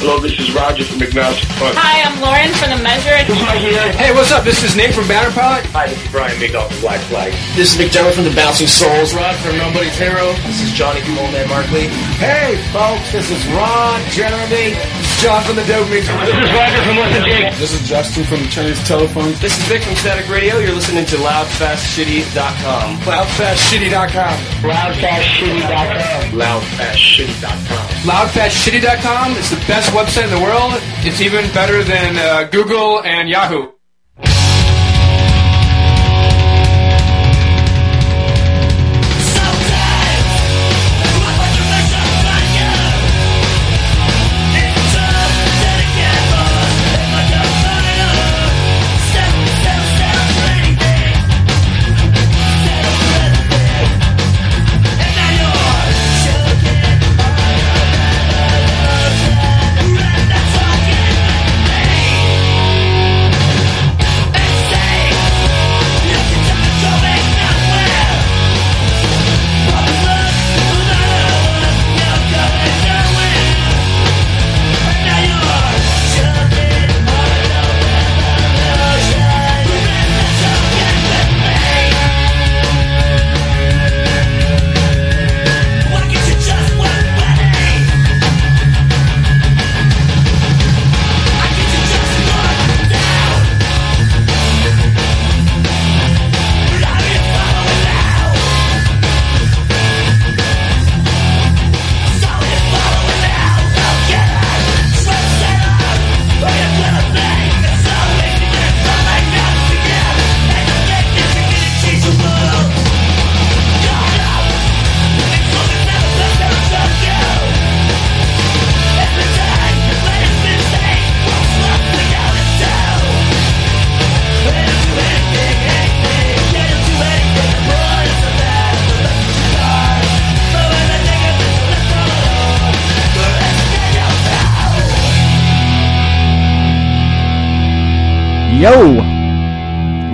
Hello, this is Roger from Agnostic Front. Hi, I'm Lauren from The Measure. Hey, what's up? This is Nate from Banner Pilot. Hi, this is Brian Madoff from Black Flag. This is McDermott from the Bouncing Souls. Rod from Nobody's Hero. This is Johnny from Old Man Markley. Hey, folks, this is Ron, Jeremy, John from the Dope Dopamine. This is Roger from Listen Jake. This is Justin from Chinese Telephone. This is Vic from Static Radio. You're listening to LoudFastShitty.com. Loudfastshitty.com. Loudfastshitty.com. Loudfastshitty.com. Loudfastshitty.com is the best website in the world. It's even better than uh, Google and Yahoo.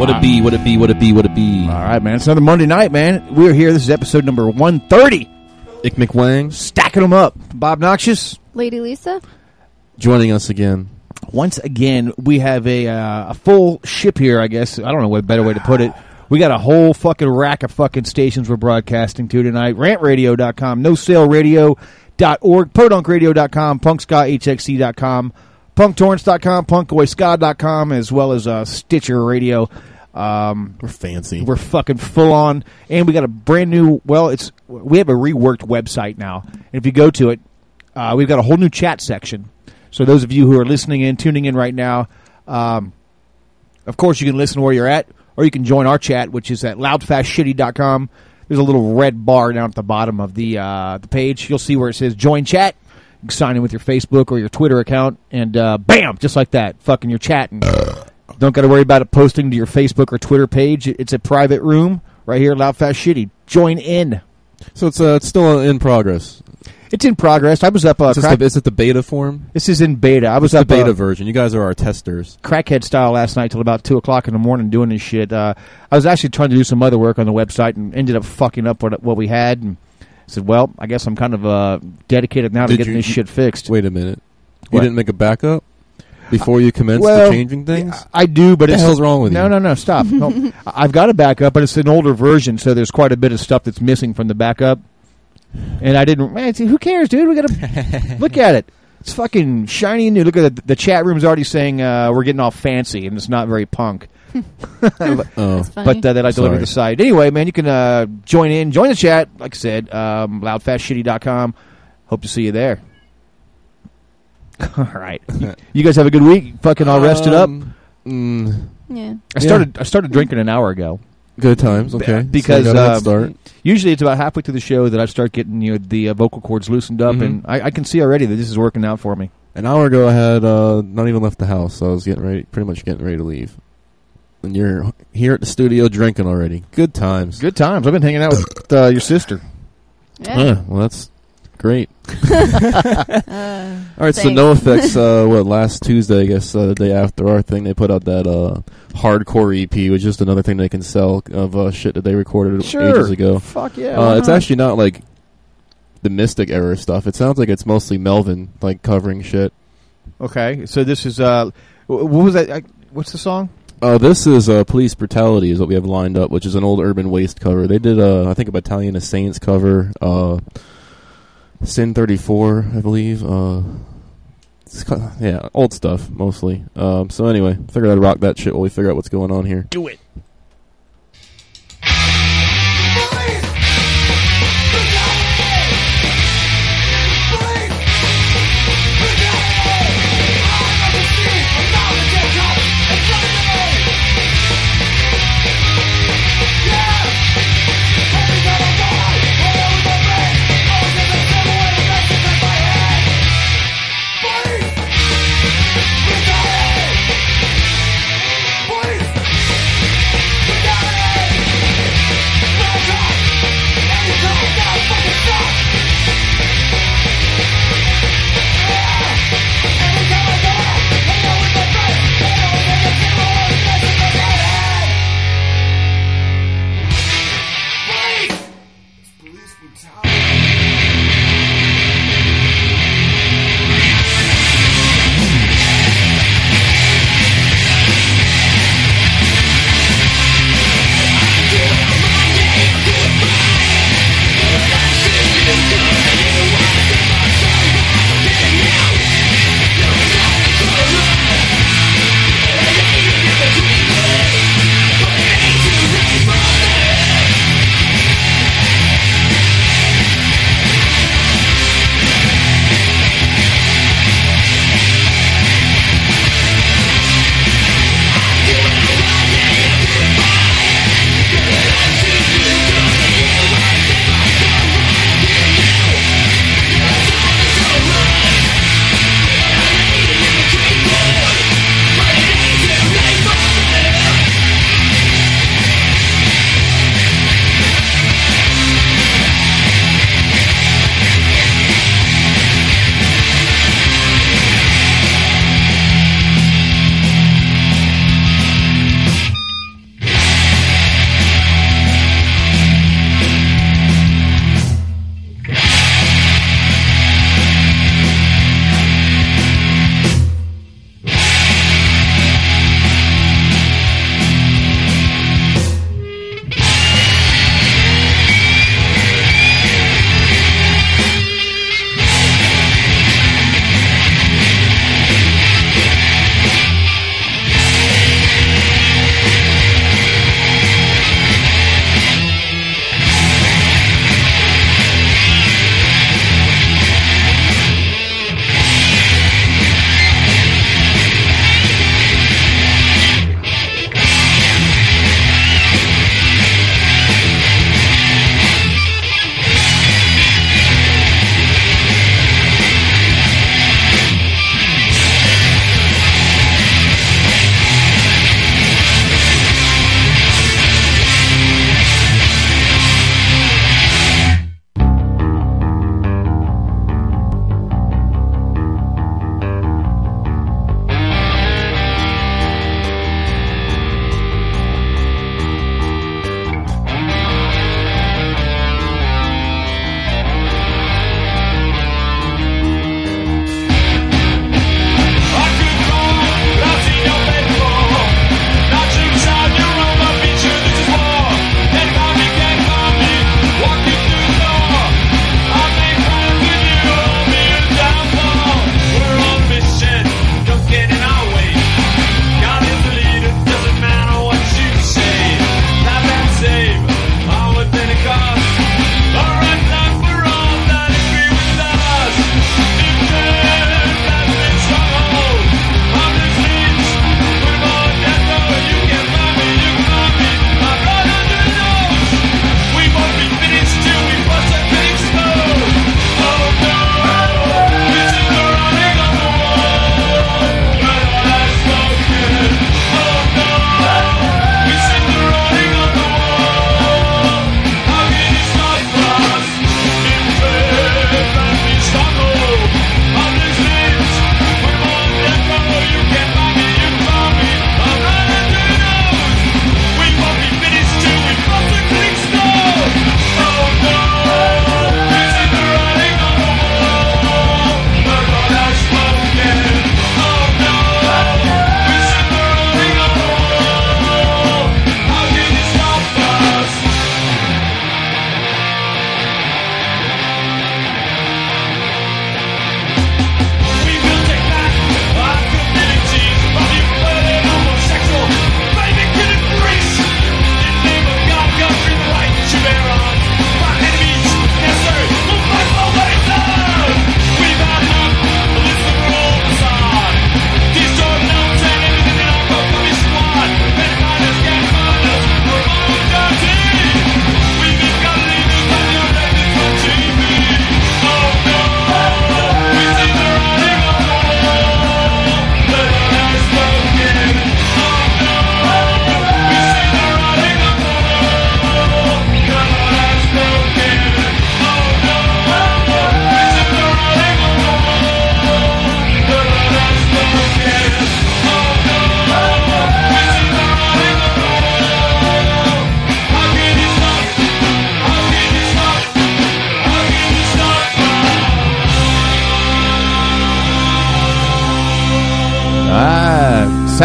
What it be? What it be? What it be? What it be? All right, man. It's another Monday night, man. We're here. This is episode number 130. Ick McWang Stacking them up. Bob Noxious. Lady Lisa? joining us again. Once again, we have a uh, a full ship here, I guess. I don't know what better way to put it. We got a whole fucking rack of fucking stations we're broadcasting to tonight. Rantradio.com, NoSaleRadio.org, PodUnkRadio.com, PunkSkaHXC.com, PunkTorrents.com, PunkOiSka.com, as well as uh, Stitcher Radio. Um, We're fancy. We're fucking full on, and we got a brand new. Well, it's we have a reworked website now, and if you go to it, uh, we've got a whole new chat section. So those of you who are listening in, tuning in right now, um, of course you can listen where you're at, or you can join our chat, which is at loudfastshitty.com. There's a little red bar down at the bottom of the uh, the page. You'll see where it says join chat. You can sign in with your Facebook or your Twitter account, and uh, bam, just like that, fucking you're chatting. Don't got to worry about it posting to your Facebook or Twitter page. It's a private room right here, Loud Fast Shitty. Join in. So it's uh, it's still in progress. It's in progress. I was up. Uh, Is the, is it the beta form? this is in beta. I was It's up the beta uh, version. You guys are our testers. crackhead style last night till about two o'clock in the morning doing this shit. Uh, I was actually trying to do some other work on the website and ended up fucking up what what we had. And said, "Well, I guess I'm kind of uh, dedicated now to getting you- this shit fixed." Wait a minute. What? You didn't make a backup before you commence well, the changing things. I do, but What the it's hell's wrong with no, you? No, no, no, Stop. No. I've got a backup, but it's an older version, so there's quite a bit of stuff that's missing from the backup. And I didn't. Man, it's- who cares, dude? We gotta look at it. It's fucking shiny and new. Look at the, the chat room's already saying uh, we're getting all fancy, and it's not very punk. but Oh, but uh, that I delivered the site. Anyway, man, you can uh, join in, join the chat. Like I said, um, loudfastshitty.com. Hope to see you there. all right, you, you guys have a good week. Fucking all rested up. Um, mm, yeah. I started. I started drinking an hour ago. good times. Okay, because so I got a head um, start. usually it's about halfway through the show that I start getting you know, the uh, vocal cords loosened up, Mhm. and I, I can see already that this is working out for me. An hour ago, I had uh, not even left the house, so I was getting ready, pretty much getting ready to leave. And you're here at the studio drinking already. Good times. Good times. I've been hanging out with uh, your sister. Yeah. Yeah, well, that's great. Uh, All right, so no effects. Uh, what last Tuesday? I guess uh, the day after our thing, they put out that uh, hardcore EP, which is just another thing they can sell of uh, shit that they recorded ages ago. Fuck yeah. Uh, it's actually not like the Mystic era stuff. It sounds like it's mostly Melvin like covering shit. Okay, so this is uh, what was that? I, what's the song? Uh, this is uh, Police Brutality is what we have lined up, which is an old Urban Waste cover. They did, uh, I think, a Battalion of Saints cover, uh, Sin 34, I believe. Uh, yeah, old stuff, mostly. Um, so anyway, figured I'd rock that shit while we figure out what's going on here. Do it.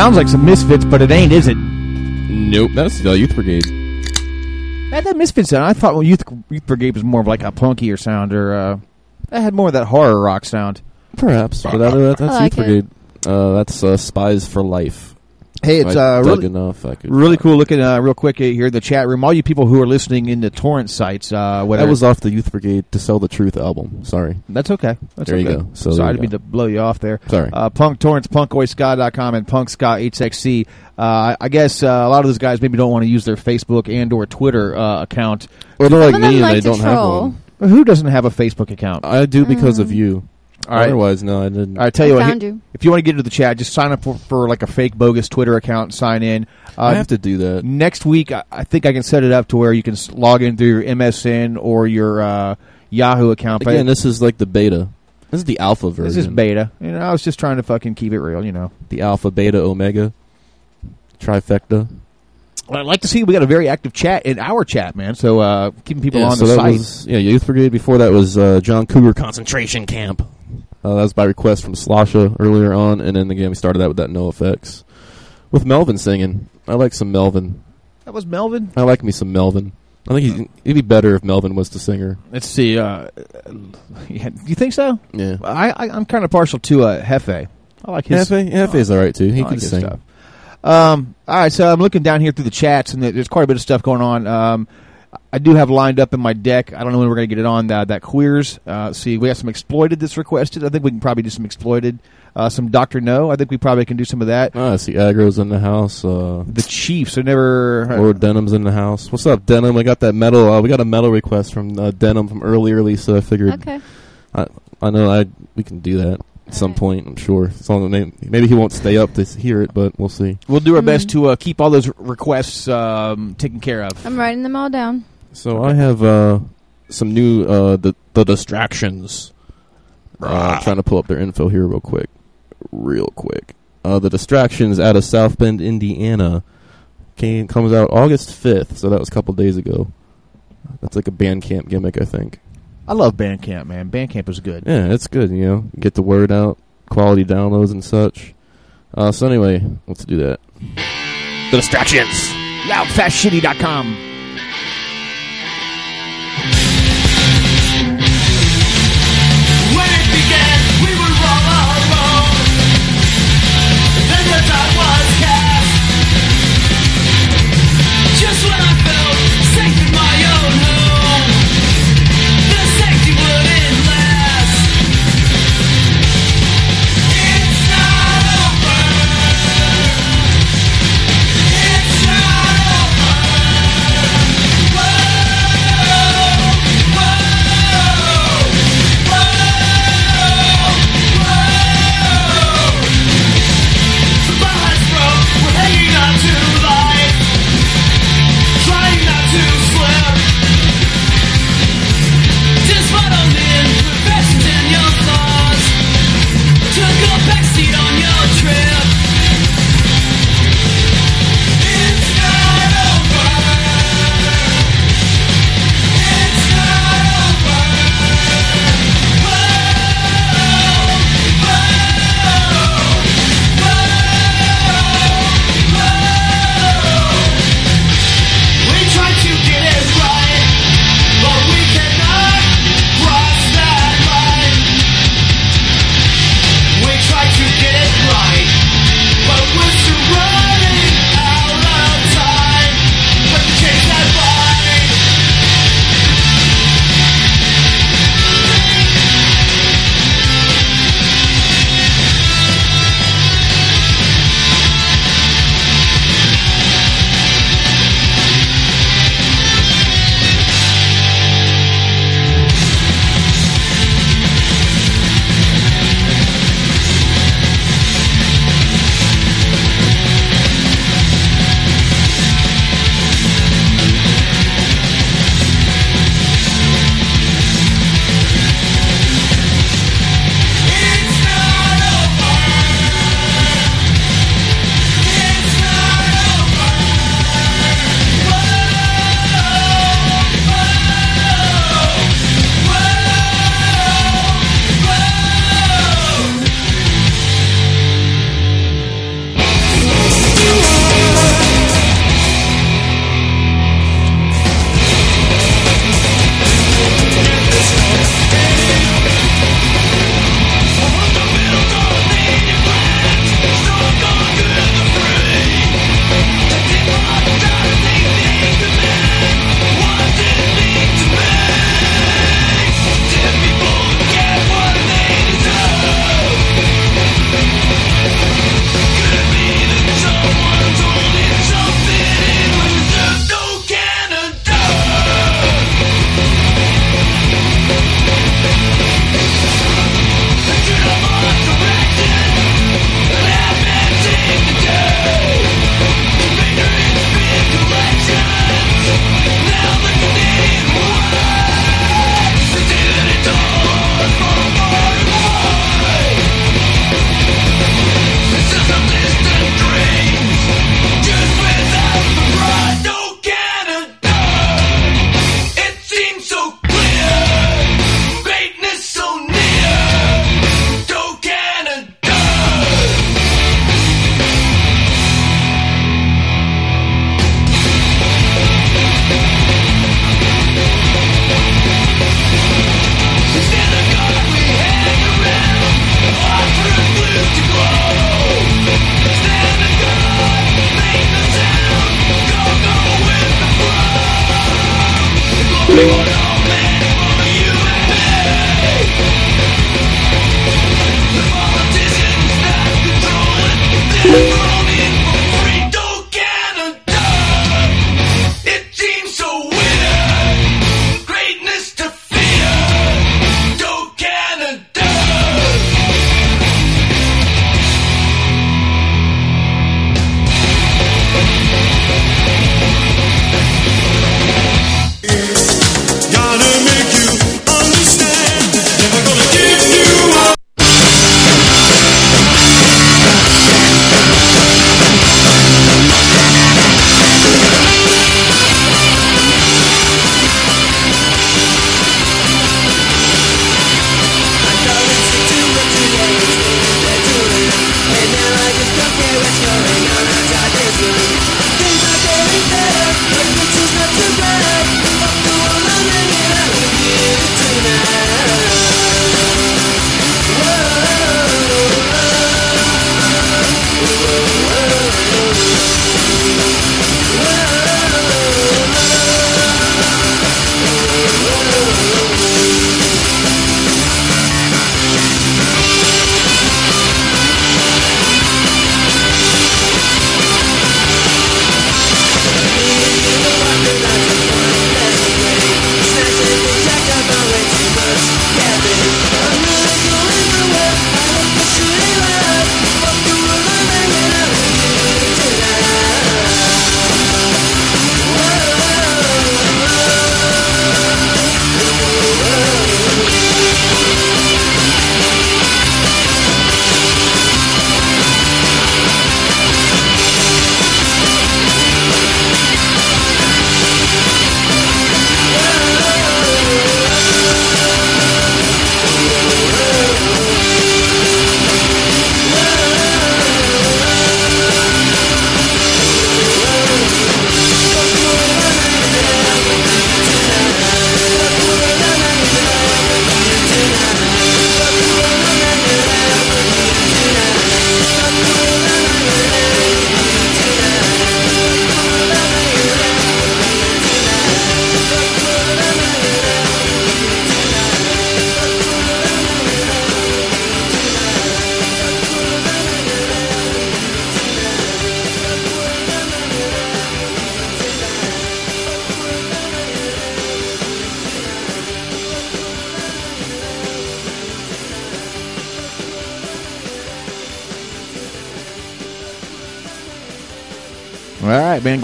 Sounds like some Misfits, but it ain't, is it? Nope, that's the Youth Brigade. That, that Misfits sound. I thought well, Youth Youth Brigade was more of like a punkier sound, or uh, that had more of that horror rock sound. Perhaps, but that, that, that's I like Youth Brigade. Uh, that's uh, Spies for Life. Hey, it's uh, really enough. I could really cool looking. Uh, real quick here, in the chat room. All you people who are listening in the torrent sites, uh, whether That was off the Youth Brigade to sell the Truth album. Sorry, that's okay. That's There you go. So Sorry there to you be to blow you off there. sorry. Uh, Punk Torrents, punkoiska.com, and Punk Ska HXC. Uh, I- I guess uh, a lot of those guys maybe don't want to use their Facebook and or Twitter uh, account. or they're like Some of them me and like they don't have one. Who doesn't have a Facebook account? I do because Mm. of you. All right. Otherwise, no, I didn't. All right, tell you I what. found you. If you want to get into the chat, just sign up for, for like a fake bogus Twitter account and sign in. Uh, I have to do that. next week. I, I think I can set it up to where you can log in through your MSN or your uh, Yahoo account. But Again, this is like the beta. This is the alpha version. this is beta. You know, I was just trying to fucking keep it real. You know, The alpha, beta, omega, trifecta. I'd like to see we got a very active chat in our chat, man. So uh, keeping people yeah, on so the site. was yeah, Youth Brigade. Before that was uh, John Cougar concentration camp. Uh, that was by request from Slosha earlier on, and then again we started that with that NOFX with Melvin singing. I like some Melvin. that was Melvin. I like me some Melvin. I think he'd, it'd be better if Melvin was the singer. Let's see. Uh, yeah, you think so? Yeah, I, I I'm kind of partial to uh, Hefe. I like his Hefe, Hefe's all right too. He I can his sing. stuff. Um, all right, so I'm looking down here through the chats, and there's quite a bit of stuff going on. Um, I do have lined up in my deck. I don't know when we're going to get it on that, that queers. Uh, see, we have some exploited that's requested. I think we can probably do some exploited. Uh, some Doctor No. I think we probably can do some of that. Ah, I see Aggro's in the house. Uh, The Chiefs. I never. Lord Denim's in the house. What's up, Denim? I got that metal. Uh, we got a metal request from uh, Denham from early, early. So I figured Okay. I I know I we can do that at some point. I'm sure. As maybe, maybe he won't stay up to hear it, but we'll see. We'll do our best Mhm. to uh, keep all those requests um, taken care of. I'm writing them all down. So I have uh, some new uh, the the distractions. Uh, I'm trying to pull up their info here real quick, real quick. Uh, the distractions out of South Bend, Indiana, came comes out August 5th. So that was a couple days ago. That's like a Bandcamp gimmick, I think. I love Bandcamp, man. Bandcamp is good. Yeah, it's good. You know, get the word out, quality downloads and such. Uh, so anyway, let's do that. The distractions. Loudfastshitty.com. When it began,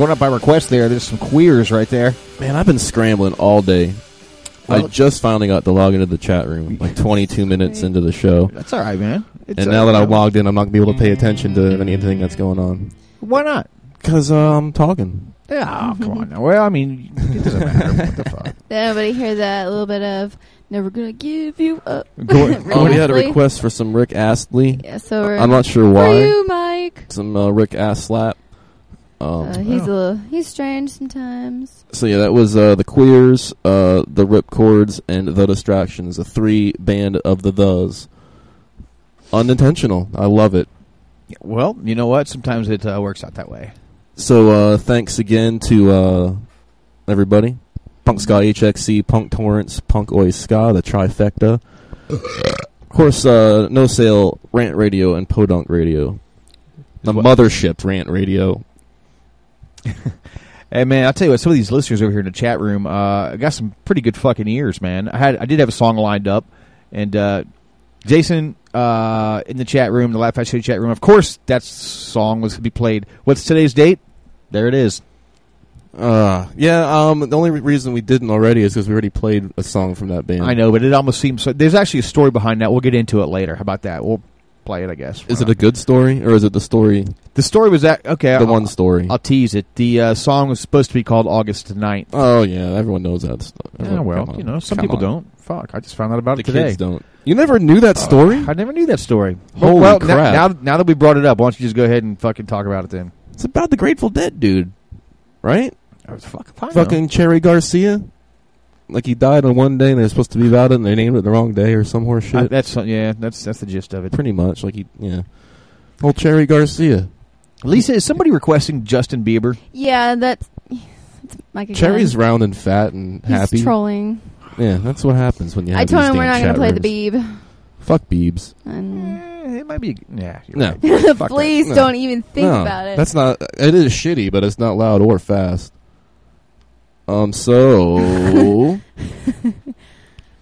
Going up by request there. There's some queers right there. Man, I've been scrambling all day. I just finally got to log into the chat room, like 22 minutes into the show. That's all right, man. It's and all now that. I've logged in, I'm not going to be able to pay attention to anything that's going on. Why not? Because uh, I'm talking. Yeah, oh, come on now. Well, I mean, it doesn't matter. what the fuck? Did anybody hear that? A little bit of "Never gonna give you up." Go- Oh, we had a request for some Rick Astley. Yeah, so we're, I'm not sure For why. you, Mike. Some uh, Rick Ass Slap. Um, Uh, he's a he's strange sometimes. So yeah, that was uh, the Queers, uh, the Ripcords, and the Distractions, a three band of the thes. Unintentional. I love it. Well, you know what? Sometimes it uh, works out that way. So uh, thanks again to uh, everybody. Punk Ska HXC, Punk Torrents, Punk Oi Ska, the trifecta. of course, uh, No Sale, Rant Radio, and Podunk Radio. The What- mothership Rant Radio. Hey man, I'll tell you what. Some of these listeners over here in the chat room, uh, got some pretty good fucking ears, man. I had, I did have a song lined up, and uh, Jason uh, in the chat room, the Laugh City chat room. Of course, that song was to be played. What's today's date? There it is. Uh, yeah, um, the only re- reason we didn't already is because we already played a song from that band. I know, but it almost seems so. There's actually a story behind that. We'll get into it later. How about that? We'll play it, I guess. Is it a good story, or is it the story, The story was that okay. the I'll, one story? I'll tease it. The uh, song was supposed to be called August 9th. oh, yeah, everyone knows that stuff. Yeah, well, you know, some Come people on. don't. Fuck, I just found out about The it today. kids don't. You never knew that story? I never knew that story. Holy well, crap. Now, now, now that we brought it up, why don't you just go ahead and fucking talk about it then? It's about the Grateful Dead dude, right? I was fucking fine. Fucking Cherry Garcia. Like he died on one day and they're supposed to be about it and they named it the wrong day or some horse shit. I, that's yeah. That's that's the gist of it. Pretty much. Like he, yeah. Old Cherry Garcia. Lisa, is somebody requesting Justin Bieber? Yeah, that's It's Mike again. Cherry's round and fat and He's happy. trolling. Yeah, that's what happens when you have I told these him we're not going to play the rooms. Beeb. Fuck Beebs. And Eh, it might be. Yeah. you're No. right. Fuck that. Please No. don't even think no, about it. That's not. It is shitty, but it's not loud or fast. Um. So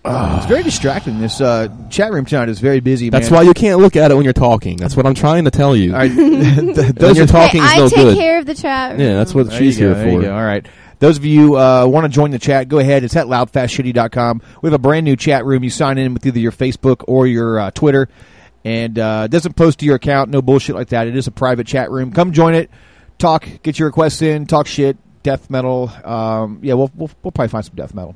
It's very distracting. This uh, chat room tonight is very busy. that's man. why you can't look at it when you're talking. That's what I'm trying to tell you. All right. when Those you're talking hey, is I no take good. care of the chat. Room. Yeah, that's what There she's you go, here there you for. go. All right. Those of you uh, want to join the chat, go ahead. It's at loudfastshitty.com. We have a brand new chat room. You sign in with either your Facebook or your uh, Twitter, and uh, it doesn't post to your account. No bullshit like that. It is a private chat room. Come join it. Talk. Get your requests in. Talk shit. Death metal. Um, yeah, we'll, we'll we'll probably find some death metal.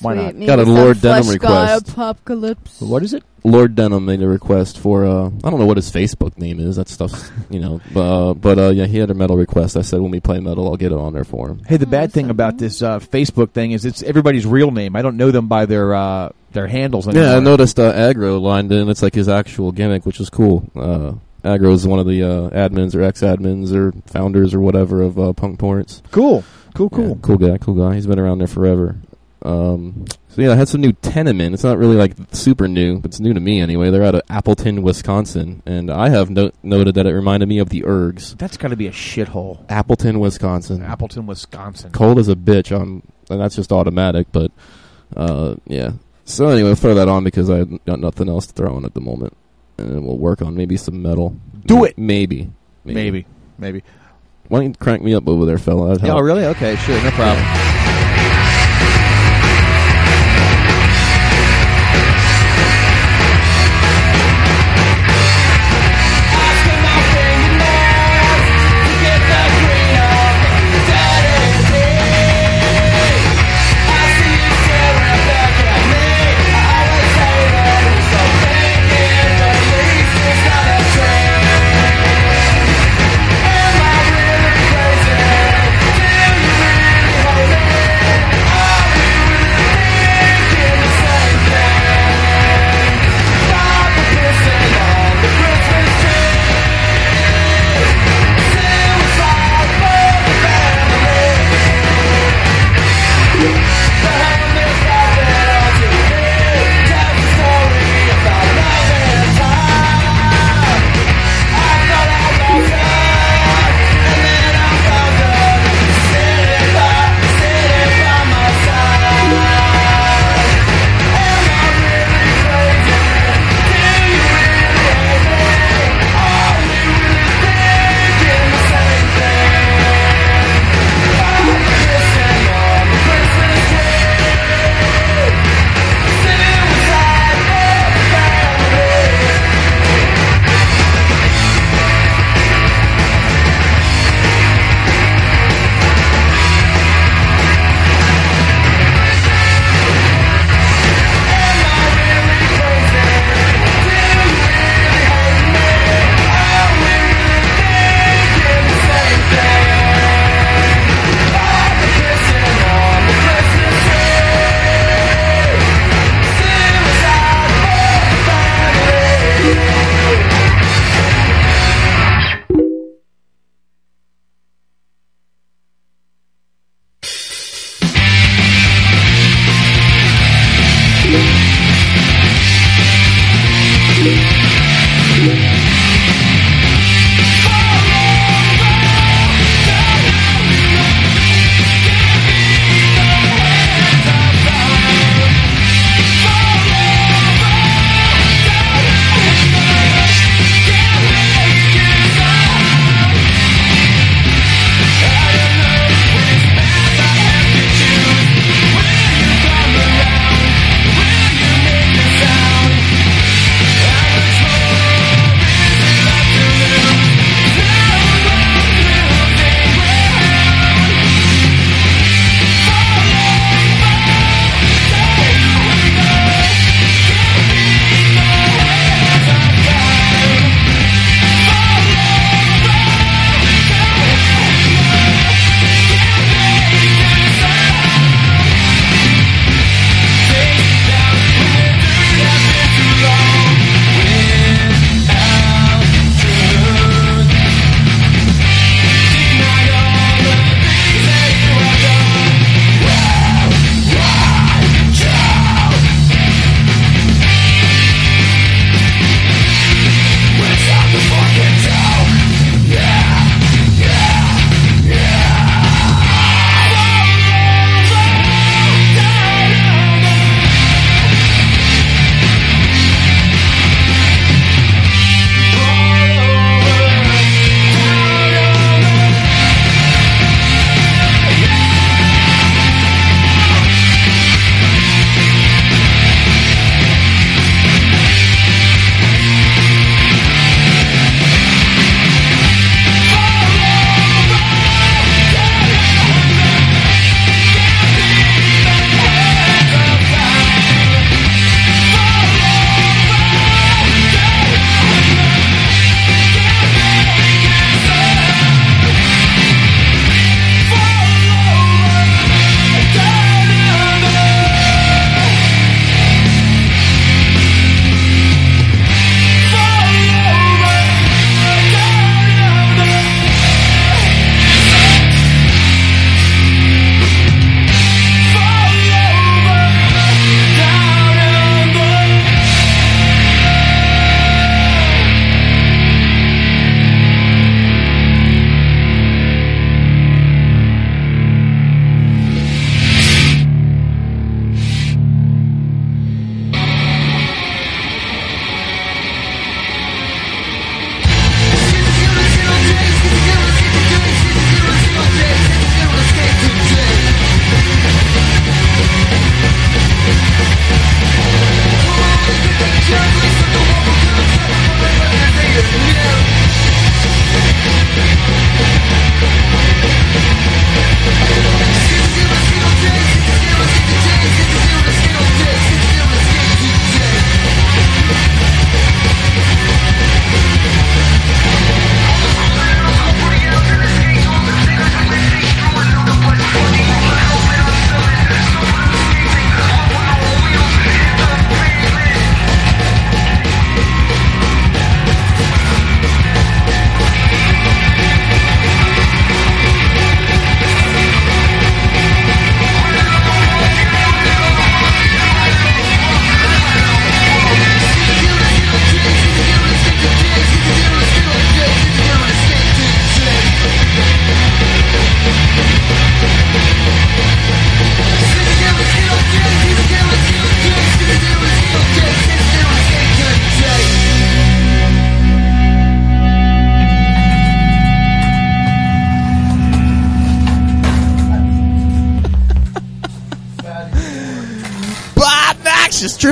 Why not? maybe Got a some Lord Denham Fleshgod request. Apocalypse. What is it? Lord Denham made a request for uh I don't know what his Facebook name is. That stuff's you know, uh, but uh, yeah, he had a metal request. I said when we play metal, I'll get it on there for him. Hey, the bad thing about this uh, Facebook thing is it's everybody's real name. I don't know them by their uh, their handles anymore. Yeah, I noticed uh, Aggro lined in. It's like his actual gimmick, which is cool. Uh, Aggro is one of the uh, admins or ex-admins or founders or whatever of uh, Punk Torrents. Cool. Cool. Cool. Yeah, cool guy, cool guy. He's been around there forever. Um, so yeah, I had some new Tenement. It's not really like super new, but it's new to me anyway. They're out of Appleton, Wisconsin, and I have no- noted that it reminded me of the Ergs. That's got to be a shithole. Appleton, Wisconsin. Appleton, Wisconsin. Cold as a bitch. Um, and that's just automatic, but uh, yeah. So anyway, we'll throw that on because I got nothing else to throw on at the moment, Uh, and we'll work on maybe some metal. Do it! Maybe. Maybe. Maybe. Why don't you crank me up over there, fella? Oh, really? Okay, sure, no problem. Am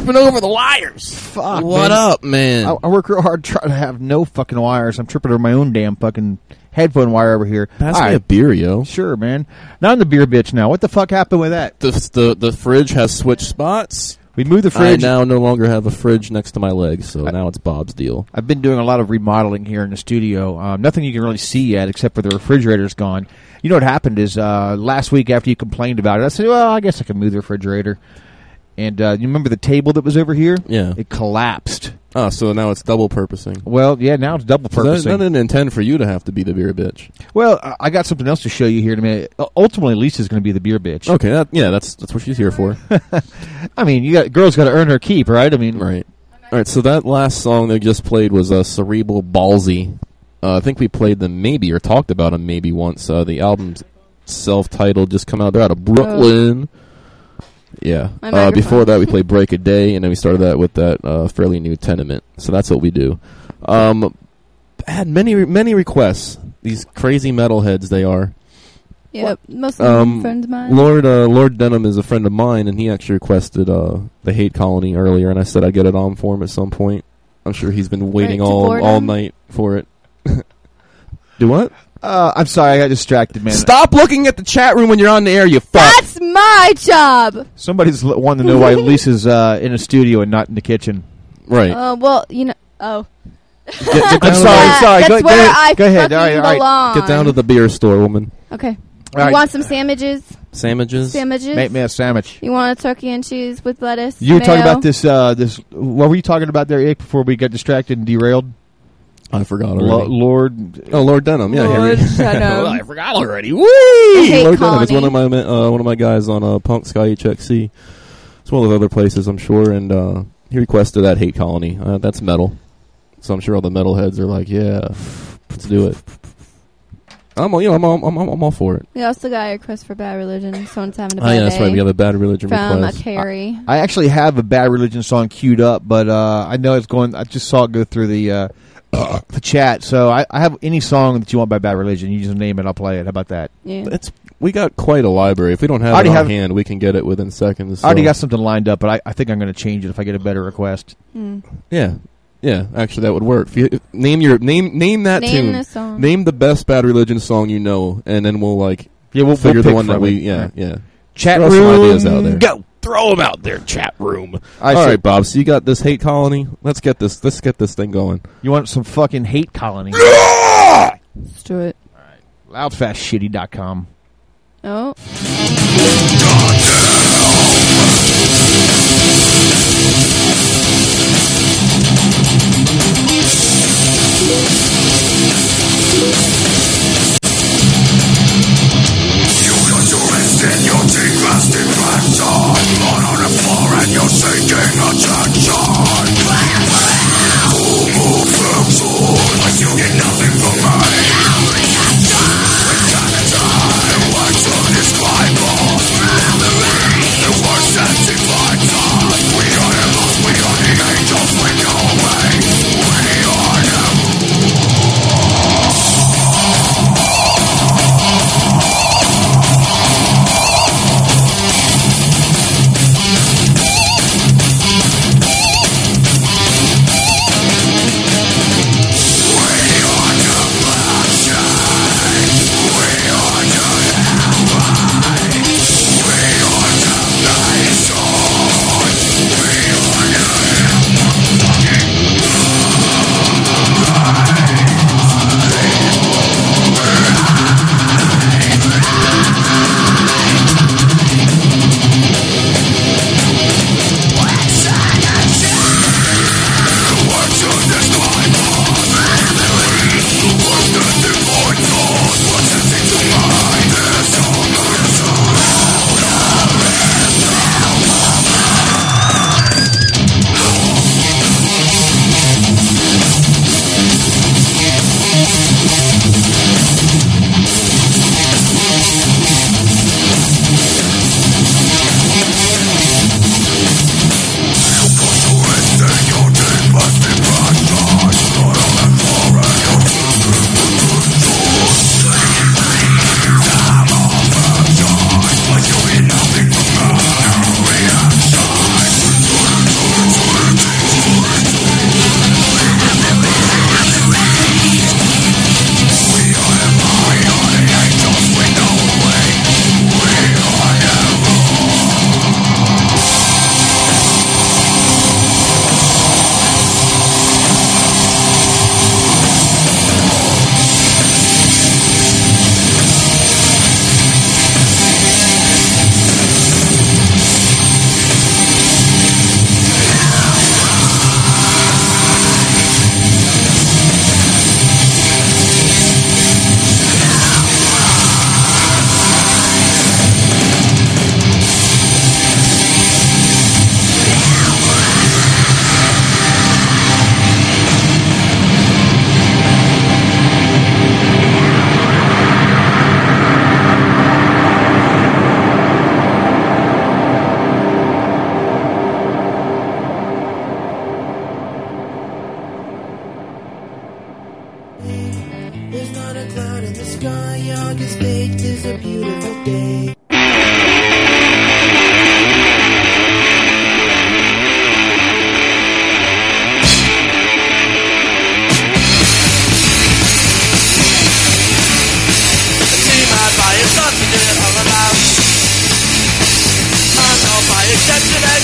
tripping over the wires. Fuck. What man. up, man? I, I work real hard trying to have no fucking wires. I'm tripping over my own damn fucking headphone wire over here. Pass All me a beer, yo. Sure, man. Now I'm the beer bitch now. What the fuck happened with that? The, the the fridge has switched spots. We moved the I fridge. now no longer have a fridge next to my leg, so now it's Bob's deal. I've been doing a lot of remodeling here in the studio. Um, nothing you can really see yet, except for the refrigerator's gone. You know what happened is uh, last week after you complained about it, I said, "Well, I guess I can move the refrigerator." And uh, you remember the table that was over here? Yeah. it collapsed. Oh, so now it's double purposing. Well, yeah, now it's double So that, purposing. that didn't intend for you to have to be the beer bitch. well, I- I got something else to show you here in a minute. Ultimately, Lisa's going to be the beer bitch. Okay, that, yeah, that's that's what she's here for. I mean, you got girls got to earn her keep, right? I mean, right. All right. So that last song they just played was uh, "Cerebral Ballzy." Uh, I think we played them maybe or talked about them maybe once. Uh, the album's self-titled, just come out. They're out of Brooklyn. Yeah. Uh, before that, we played "Break a Day," and then we started that with that uh, fairly new "Tenement." So that's what we do. Um, had many many requests. These crazy metalheads they are. Yep, most of them Um, friends of mine. Lord uh, Lord Denham is a friend of mine, and he actually requested uh, the Hate Colony earlier, and I said I'd get it on for him at some point. I'm sure he's been waiting Right all all night for it. Do what? Uh, I'm sorry, I got distracted, man. Stop looking at the chat room when you're on the air, you fuck. That's my job. Somebody's l- wanting to know why Lisa's uh, in a studio and not in the kitchen. Right. Uh, well, you know. Oh, Get- get I'm sorry, Yeah, sorry. That's Go, go where ahead. I Go ahead. All right, all right. belong. Get down to the beer store, woman. Okay. All you right. want some sandwiches? Sandwiches. Sandwiches. Make me a sandwich. You want a turkey and cheese with lettuce? You were talking about this. Uh, this. What were you talking about there, Ick? Before we got distracted and derailed. I forgot Lo- already. Lord. oh, Lord Denham. Yeah, Lord here we- I forgot already. Whee! hate Lord Denham is one of my uh, one of my guys on uh, Punk Ska HXC. It's one of other places, I'm sure, and uh, he requested that Hate Colony. Uh, that's metal, so I'm sure all the metalheads are like, "Yeah, let's do it." I'm, all- you know, I'm, all- I'm, I'm, I'm all for it. We also got a request for Bad Religion. Someone's having a Oh bad yeah, that's day right. We have a bad religion from a request. Carrie. I actually have a Bad Religion song queued up, but uh, I know it's going. I just saw it go through the uh, the chat. So I, I have any song that you want by Bad Religion. You just name it, I'll play it. How about that? yeah. It's we got quite a library. If we don't have I it on have- hand, we can get it within seconds. I already got something lined up, but I, I think I'm going to change it if I get a better request. Hmm. Yeah, yeah. Actually, that would work. If you, if- name your name. Name that Name tune. the song. Name the best Bad Religion song you know, and then we'll like Yeah, we'll figure we'll the one that we. it. Yeah, Right. yeah. Chat Throw some room, ideas out there. Go. Throw them out there, chat room. I All said- right, Bob. So you got this hate colony. Let's get this. Let's get this thing going. You want some fucking hate colony? Let's do it. All right. Loudfastshitty.com. Oh. Canada, what's on his Bible?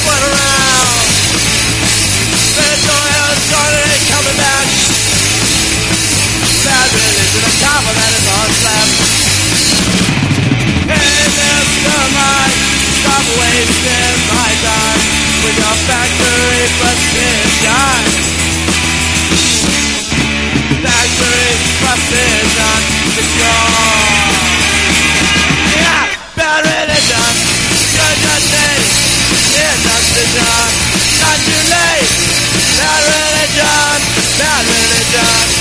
Went around. That is on slap. Mr. Mike, stop wasting my time with your factory precision. Factory precision, secure. Religion.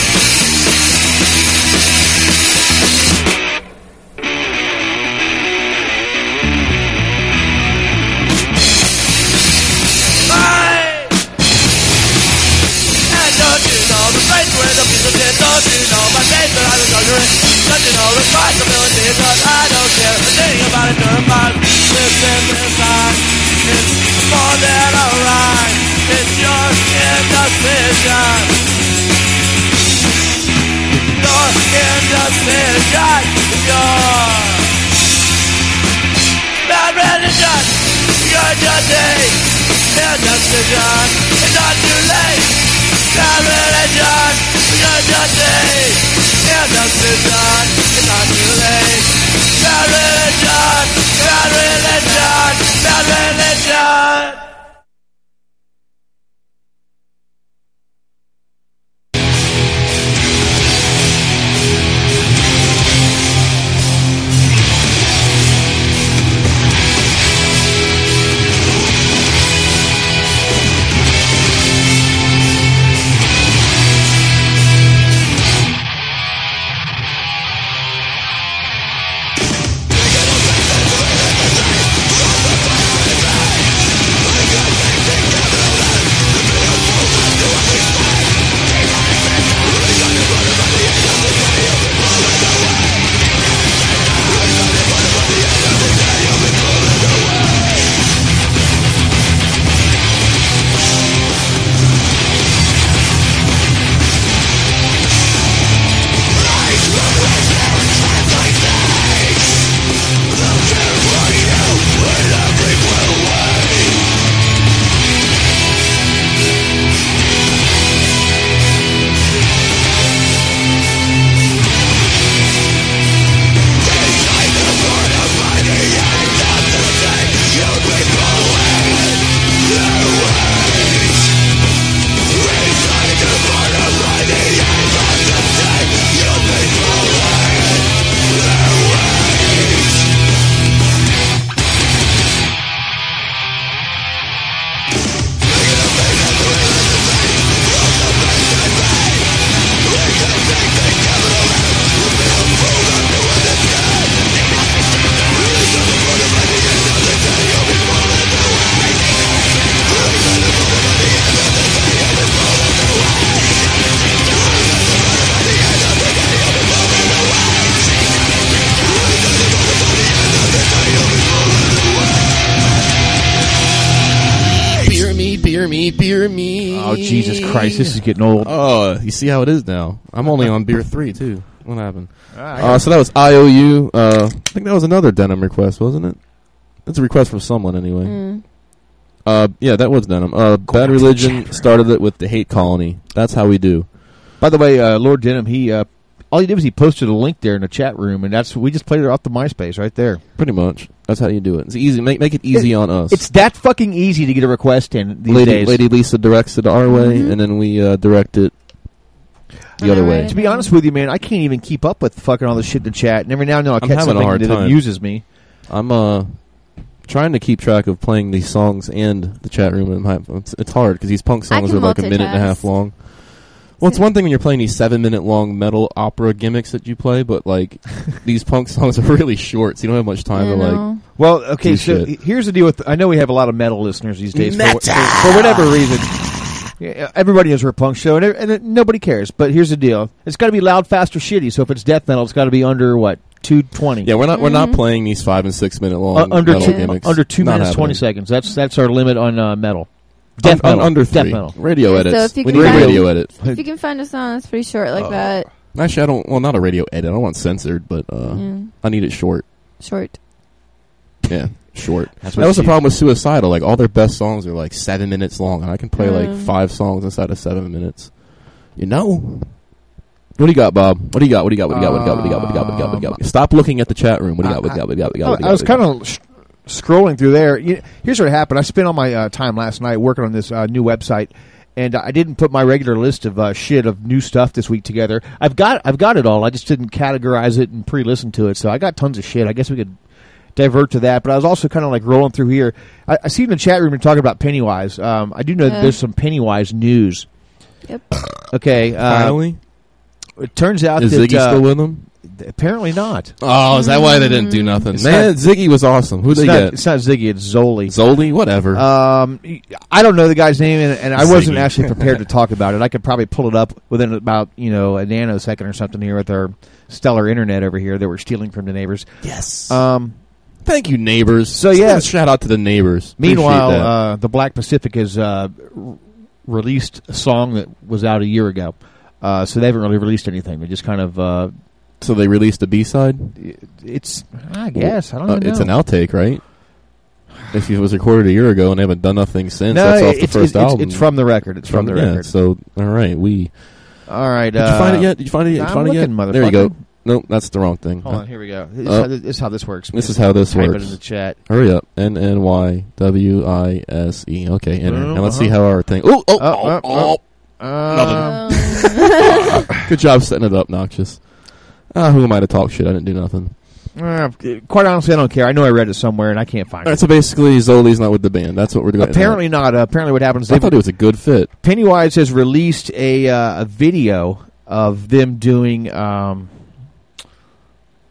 Jesus This is getting old. Oh, you see how it is now. I'm only on beer three too. What happened? Uh, so that was IOU. Uh, I think that was another denim request, wasn't it? That's a request from someone anyway. Mm. Uh, yeah, that was denim. Uh, Bad Religion started it with the Hate Colony. That's how we do. By the way, uh, Lord Denim, he uh, all he did was he posted a link there in the chat room, and that's we just played it off the MySpace right there. Pretty much. That's how you do it. It's easy. Make make it easy on us. It's that fucking easy to get a request in these Lady days. Lady Lisa directs it our way, Mhm. and then we uh, direct it the other way. to be honest with you, man, I can't even keep up with fucking all this shit in the chat. And every now and then I'll I'm catch having a something hard that time. amuses me. I'm uh trying to keep track of playing these songs and the chat room. It's, it's hard because these punk songs are like a minute and a half long. Well, it's one thing when you're playing these seven minute long metal opera gimmicks that you play, but like these punk songs are really short, so you don't have much time You to like. know? Well, okay, Do so shit. here's the deal with. I know we have a lot of metal listeners these days. For, Metal! for, for whatever reason, Yeah, everybody knows we're a punk show, and, and it- nobody cares. But here's the deal: it's got to be loud, fast, or shitty. So if it's death metal, it's got to be under what two twenty. Yeah, we're not we're not playing these five and six minute long Uh, under metal two, gimmicks. under two Not minutes happening. twenty seconds. That's that's our limit on uh, metal. Death Un- un- metal. under Death three. metal. Radio So if you we can need a find- radio edit. If you can find a song that's pretty short like that, Actually, I don't. Well, not a radio edit. I don't want censored, but uh, Mm. I need it short. short. Yeah, short. That's that was the she- problem with Suicidal. Like all their best songs are like seven minutes long, and I can play like Mm. five songs inside of seven minutes. You know. What do you got, Bob? What do you got? What do you got? What do you got? What do you got? What do you got? What do you got? What do you got? What do you got? Stop looking at the chat room. What do you got? What do you got? What do you got? What do you got? What do you got? I was kind of sh- scrolling through there. You here's what happened. I spent all my uh, time last night working on this uh, new website, and I didn't put my regular list of uh, shit of new stuff this week together. I've got I've got it all. I just didn't categorize it and pre-listen to it. So I got tons of shit. I guess we could divert to that. But I was also kind of like rolling through here. I, I see in the chat room you're talking about Pennywise. Um, I do know that there's some Pennywise news. Yep. Okay. Uh, Finally, it turns out is that Ziggy uh, still with them? Apparently not. Oh, is that why they didn't do nothing? It's Man, not- Ziggy was awesome. Who they not, get? it's not Ziggy. It's Zoli. Zoli, whatever. Um, I don't know the guy's name, and, and I wasn't actually prepared to talk about it. I could probably pull it up within about you know a nanosecond or something here with our stellar internet over here that we're stealing from the neighbors. yes. Um, Thank you, neighbors. So, yeah. shout out to the neighbors. meanwhile, uh, the Black Pacific has uh, r- released a song that was out a year ago. Uh, so they haven't really released anything. They just kind of uh, so they released a B side. it's I guess I don't Uh, even it's an outtake, right? If it was recorded a year ago and they haven't done nothing since, no, that's off the it's, first it's, album. it's from the record. It's from, the yeah, record. So, all right, we. All right. Did uh, you find it yet? Did you find it yet? Did you I'm find it yet? looking, There you go. motherfucker. Nope, that's the wrong thing. Hold on, here we go. This, Uh, is how, this is how this works. This is how this Type works. it in the chat. Hurry up. N N Y W I S E. Okay, enter. Uh, and let's see uh-huh. how our thing. Oh, oh, Uh, oh, uh, oh. Uh, Good job setting it up, Noxious. Ah, who am I to talk shit? I didn't do nothing. uh, quite honestly, I don't care. I know I read it somewhere, and I can't find All right, it. so basically, Zoli's not with the band. That's what we're doing. Apparently not. Uh, apparently, what happens? I they've- thought it was a good fit. Pennywise has released a uh, a video of them doing. Um,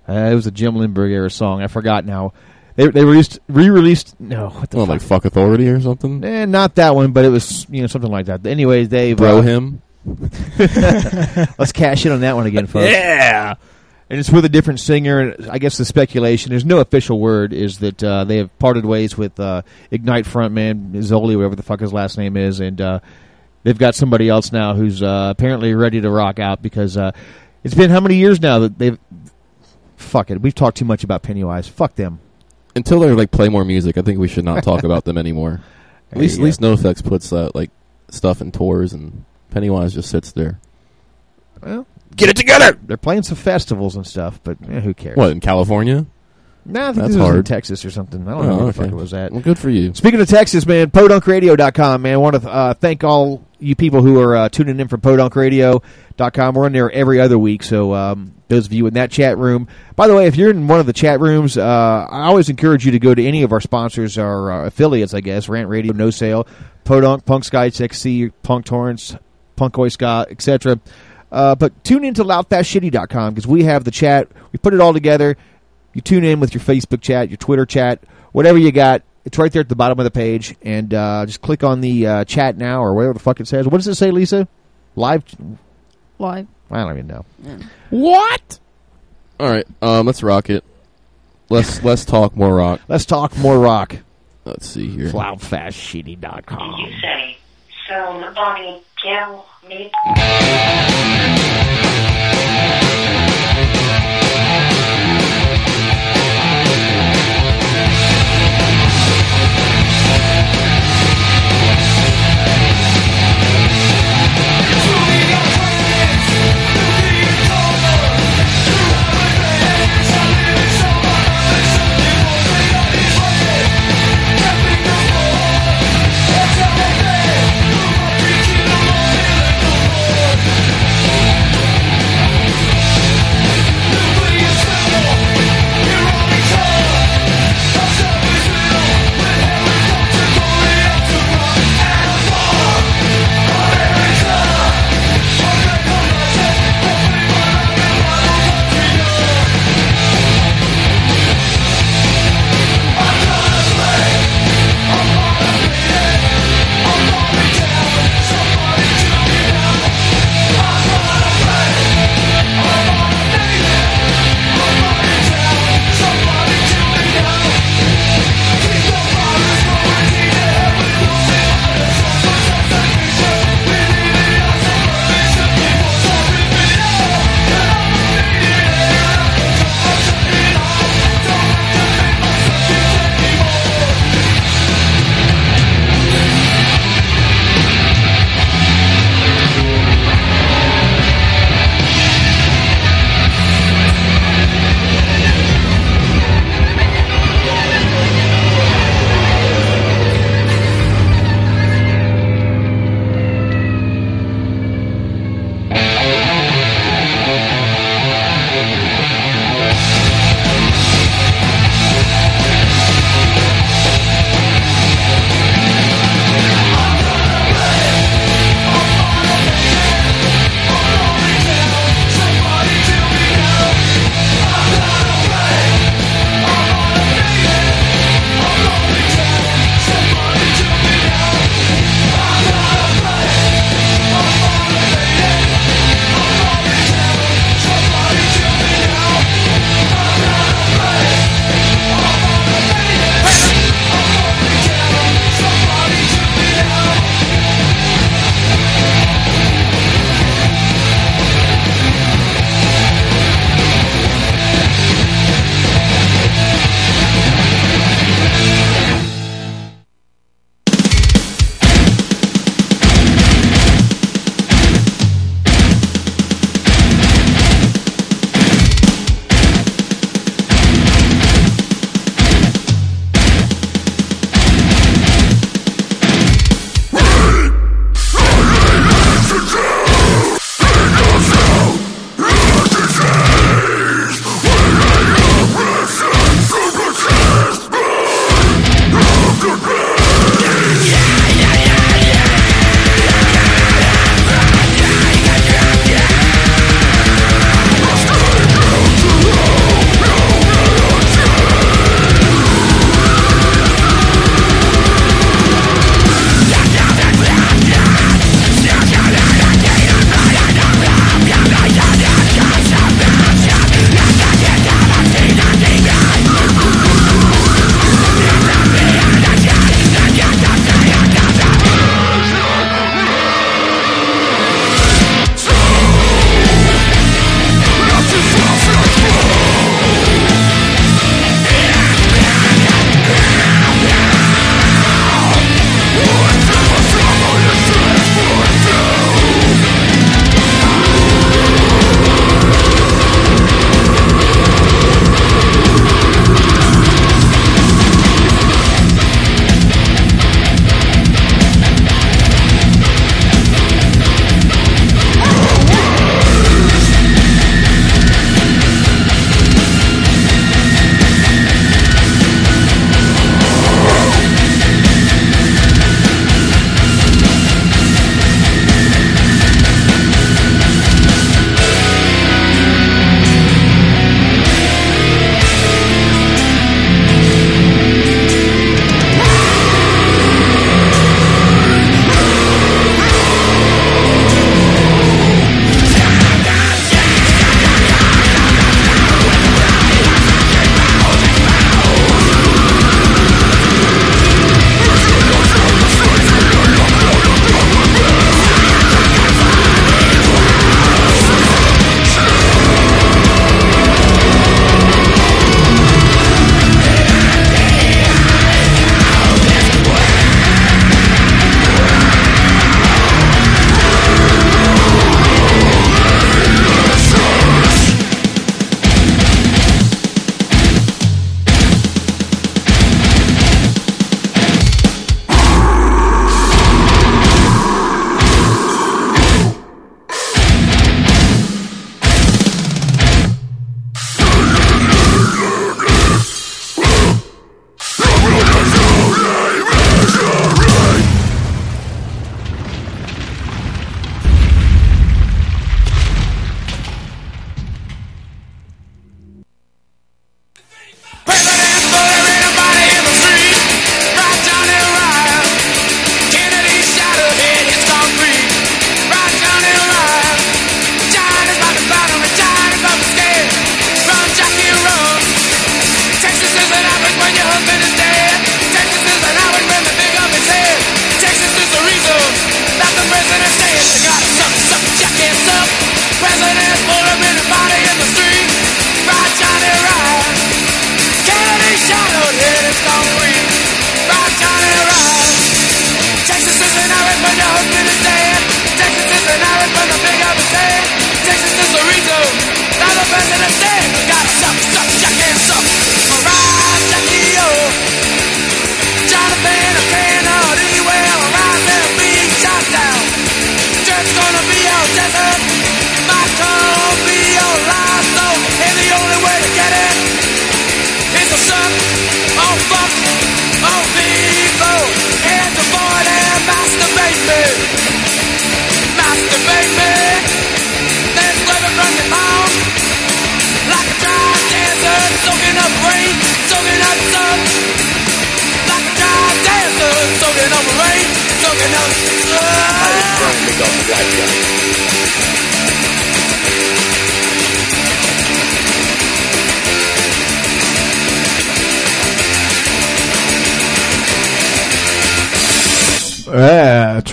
uh, it was a Jim Lindberg era song. I forgot now. They they released re-released. No, what the Well, fuck? like fuck authority or something. Eh, not that one, but it was you know something like that. Anyways, they've Bro uh, him. Let's cash in on that one again, folks. Yeah. And it's with a different singer. and I guess the speculation, there's no official word, is that uh, they have parted ways with uh, Ignite frontman Zoli, whatever the fuck his last name is, and uh, they've got somebody else now who's uh, apparently ready to rock out because uh, it's been how many years now that they've. Fuck it. We've talked too much about Pennywise. Fuck them. Until they like play more music, I think we should not talk about them anymore. At least, at least NOFX puts uh, like stuff in tours, and Pennywise just sits there. Well, Get it together. they're playing some festivals and stuff, but eh, who cares? What in California? No, I think That's this was in hard. Texas or something. I don't Oh, know where okay. the fuck it was at. Well, good for you. Speaking of Texas, man, podunkradio.com, man. I want to uh, thank all you people who are uh, tuning in from podunkradio.com. We're on there every other week, so um, those of you in that chat room. By the way, if you're in one of the chat rooms, uh, I always encourage you to go to any of our sponsors, our uh, affiliates, I guess, Rant Radio, No Sale, Podunk, Punk Ska, XC, Punk Torrents, Punk Oi Ska, etc. Uh, but tune into loudfastshitty.com because we have the chat. We put it all together. You tune in with your Facebook chat, your Twitter chat, whatever you got. It's right there at the bottom of the page, and uh, just click on the uh, chat now or whatever the fuck it says. What does it say, Lisa? Live? Live. I don't even know. What? All right, um, let's rock it. Let's let's talk more rock. Let's talk more rock. Let's see here. Loudfastshitty.com soon, Bonnie Gill meets.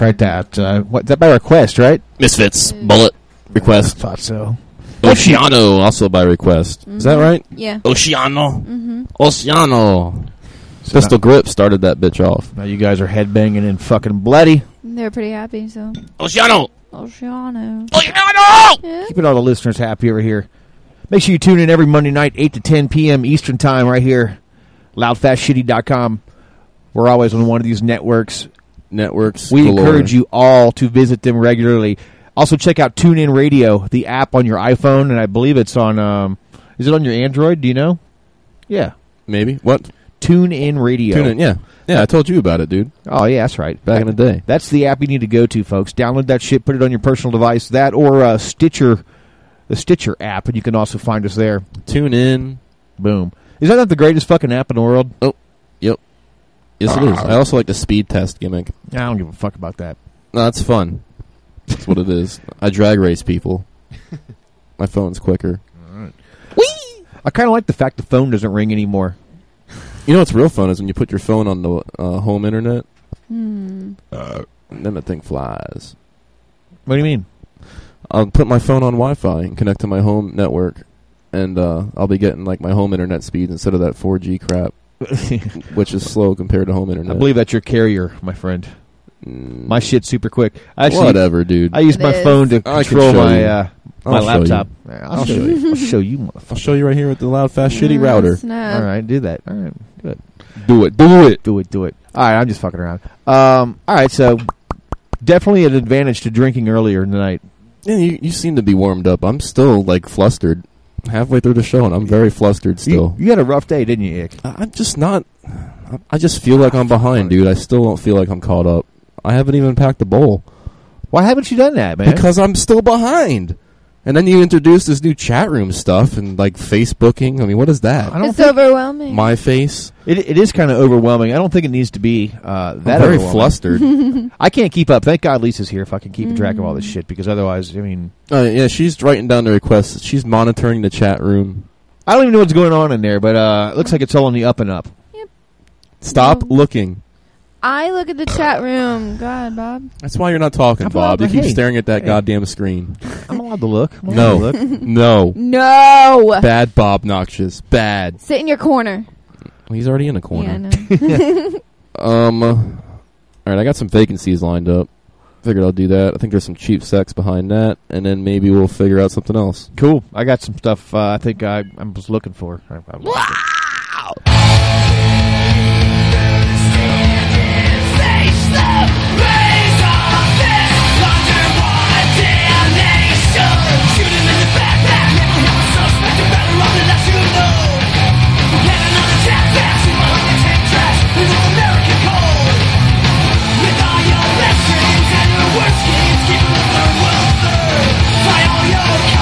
Try that. Uh, what that by request, right? Misfits bullet request. Thought so. Oceano also by request. Is that right? Yeah. Oceano. Mm-hmm. Oceano. Pistol Grip started that bitch off. Now you guys are headbanging and fucking bloody. They're pretty happy, so. Oceano. Oceano. Oceano. Yeah. Keeping all the listeners happy over here. Make sure you tune in every Monday night, 8 to 10 p.m. Eastern Time, right here. Loudfastshitty.com. We're always on one of these networks. Networks. We galore. encourage you all to visit them regularly. Also, check out TuneIn Radio, the app on your iPhone, and I believe it's on. Um, is it on your Android? Do you know? Yeah, Maybe. What? TuneIn Radio. Tune in. Yeah. Yeah, I told you about it, dude. Oh yeah, that's right. Back in the day. That's the app you need to go to, folks. Download that shit, put it on your personal device. That or uh, Stitcher, the Stitcher app, and you can also find us there. Tune in. Boom. Is that not the greatest fucking app in the world? Oh, yep. Yes, it is. I also like the speed test gimmick. Yeah, I don't give a fuck about that. No, it's fun. That's what it is. I drag race people. My phone's quicker. I kind of like the fact the phone doesn't ring anymore. You know what's real fun is when you put your phone on the uh, home internet, Hmm. and then the thing flies. What do you mean? I'll put my phone on Wi-Fi and connect to my home network, and uh, I'll be getting like my home internet speed instead of that 4G crap, which is slow compared to home internet. I believe that's your carrier, my friend. My shit's super quick. I actually, Whatever, dude. I use It my is. phone to I can control show my you. uh, I'll my show laptop. you. I'll, I'll show show you. I'll show you, I'll show you right here with the loud, fast, shitty Mm, router. snap. All right, do that. All right, do it. Do it. Do it. Do it. Do it. All right, I'm just fucking around. Um, all right, so definitely an advantage to drinking earlier in the night. Yeah, you, you seem to be warmed up. I'm still like flustered. Halfway through the show, and I'm very flustered still. You, you had a rough day, didn't you, Ick? I- I'm just not. I- I just feel like I'm behind, dude. I still don't feel like I'm caught up. I haven't even packed the bowl Why haven't you done that, man? because I'm still behind. And then you introduce this new chat room stuff and like Facebooking. I mean, what is that? I don't It's overwhelming. My face. it, it is kind of overwhelming. I don't think it needs to be uh, I'm that very flustered. I can't keep up. Thank God Lisa's here if I can keep track of all this shit because otherwise, I mean, uh, yeah, she's writing down the requests. She's monitoring the chat room. I don't even know what's going on in there, but uh, it looks like it's all on the up and up. Yep. Stop Well- looking. I look at the chat room. God, Bob. That's why you're not talking, Bob. You keep hey. staring at that Hey. goddamn screen. I'm allowed to look. I'm No. to look. No. No. Bad Bob Noxious. Bad. Sit in your corner. Well, he's already in a Yeah, I corner. know. Um, all right, I got some vacancies lined up. Figured I'll do that. I think there's some cheap sex behind that, and then maybe we'll figure out something else. Cool. I got some stuff uh, I think I, I was looking for. I, I lost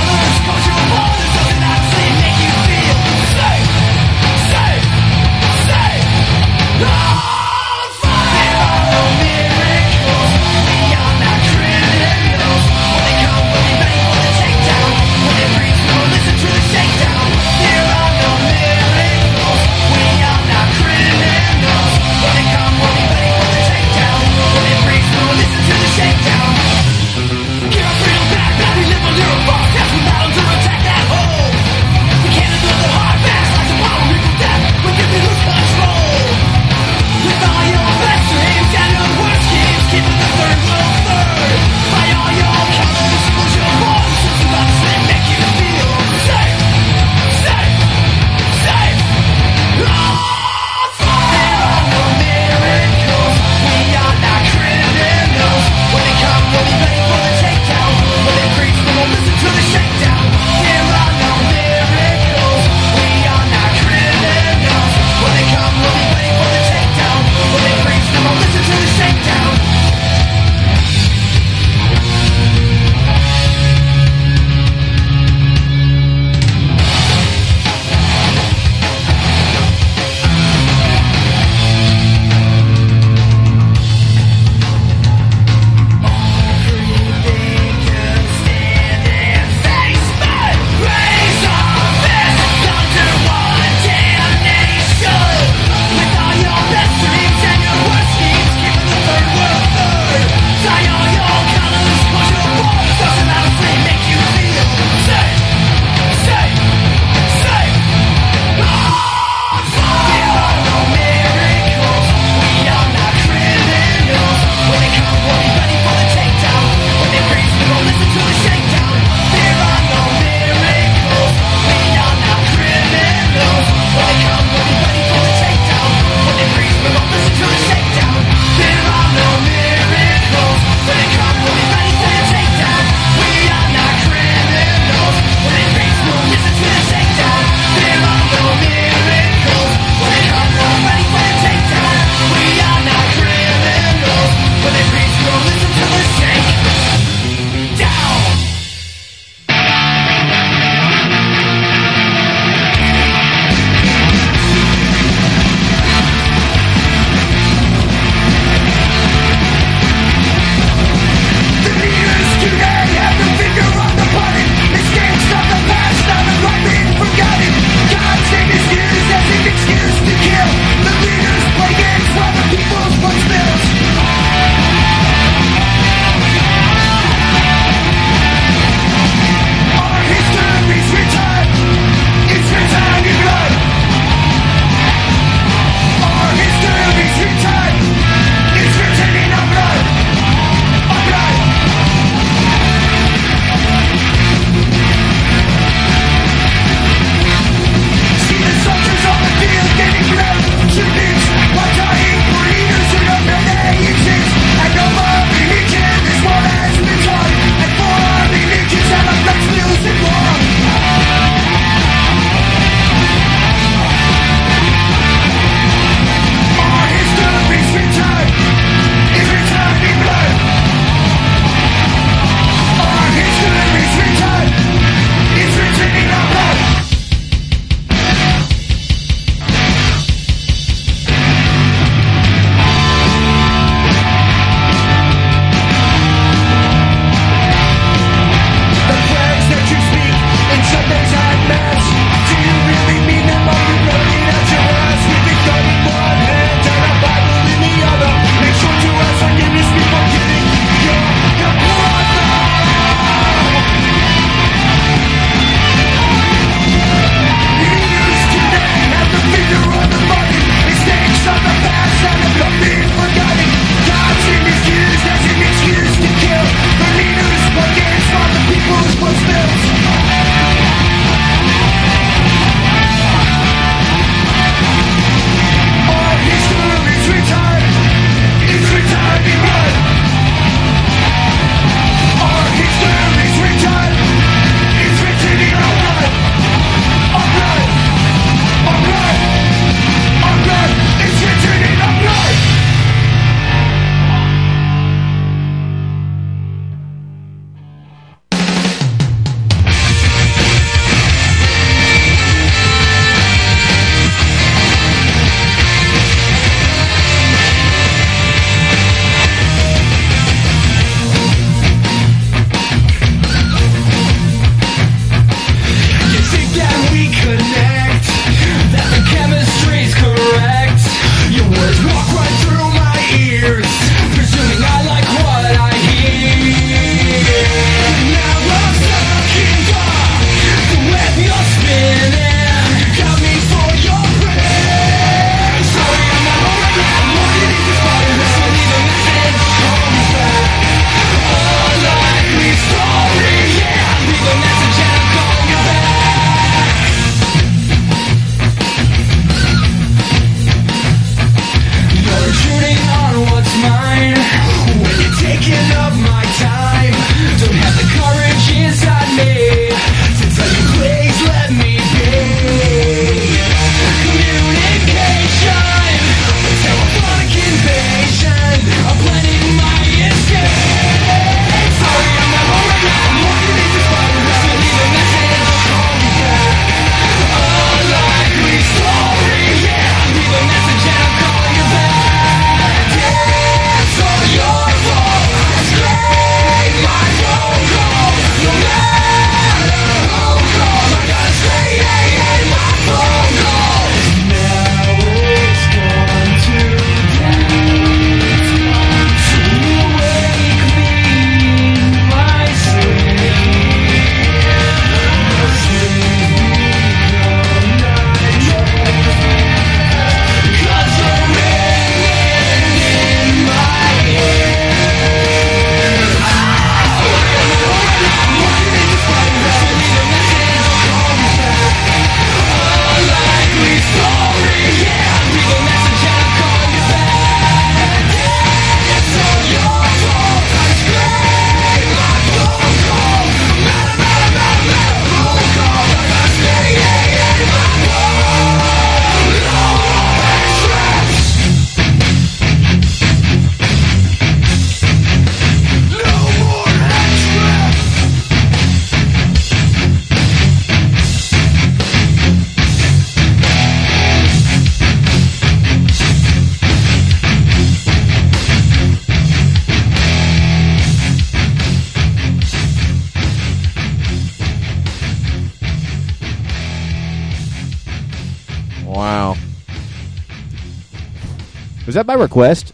that by request?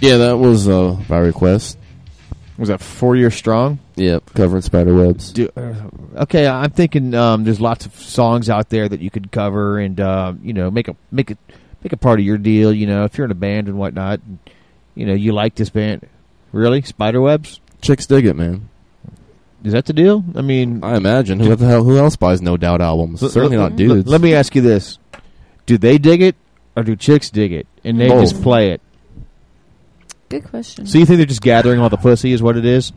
Yeah, that was uh, by request. Was that four years strong? Yep, covering spider webs. Do, uh, okay, I'm thinking um, there's lots of songs out there that you could cover and uh, you know make a make it make a part of your deal. You know, if you're in a band and whatnot, and, you know you like this band. Really, Spiderwebs? Chicks dig it, man. Is that the deal? I mean, I imagine who the hell who else buys No Doubt albums? Certainly not dudes. Let me ask you this: Do they dig it, or do chicks dig it, and they Both. just play it? Good question. So you think they're just gathering all the pussy? Is what it is?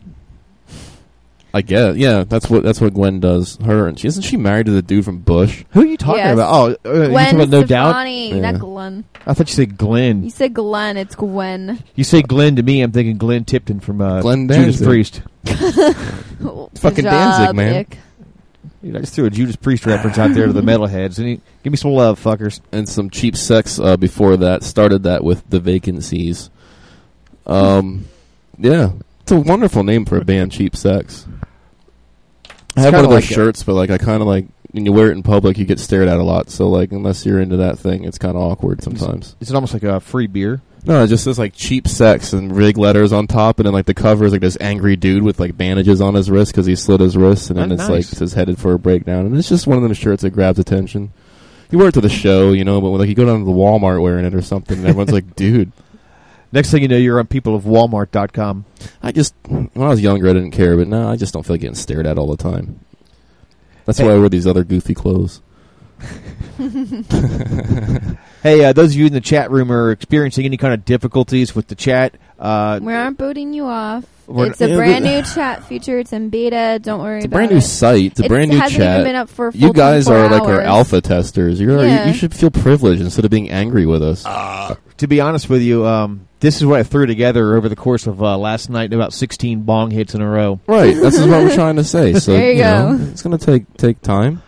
I guess. Yeah, that's what that's what Gwen does. Her and she isn't she married to the dude from Bush? Who are you talking Yes. about? Oh, uh, you Gwen talking about no doubt. Stefani, Yeah. not Glenn. I thought you said Glenn. You said Glenn. It's Gwen. You say Glenn to me, I'm thinking Glenn Tipton from uh, Glenn Judas Danzig. Priest. Fucking job, Danzig, man. Ick. Dude, I just threw a Judas Priest reference out there to the metalheads. And he, give me some love, fuckers. And some cheap sex uh, before that started that with the vacancies. Um, yeah, it's a wonderful name for a band, Cheap Sex. I have one of those like shirts, but like I kind of like when you wear it in public, you get stared at a lot. So like unless you're into that thing, it's kind of awkward sometimes. Is it almost like a free beer? No, it just says like cheap sex and big letters on top, and then like the cover is like this angry dude with like bandages on his wrist because he slit his wrist, and then Oh, it's nice. like says headed for a breakdown, and it's just one of them shirts that grabs attention. You wear it to the show, you know, but like you go down to the Walmart wearing it or something, and everyone's like, "Dude." Next thing you know, you're on peopleofwalmart.com. I just when I was younger, I didn't care, but now I just don't feel like getting stared at all the time. That's Hey. why I wear these other goofy clothes. Hey, uh, those of you in the chat room are experiencing any kind of difficulties with the chat. Uh, We aren't booting you off. It's a brand new chat feature. It's in beta. Don't worry It's a about brand it. new site. It's a It brand new hasn't chat. even been up for a you guys 24 are like our alpha testers. You're Yeah. you, you should feel privileged instead of being angry with us. to be honest with you, um, this is what I threw together over the course of uh, last night. About 16 bong hits in a row. Right. This is what we're trying to say. So There you know, go. it's going to take take time.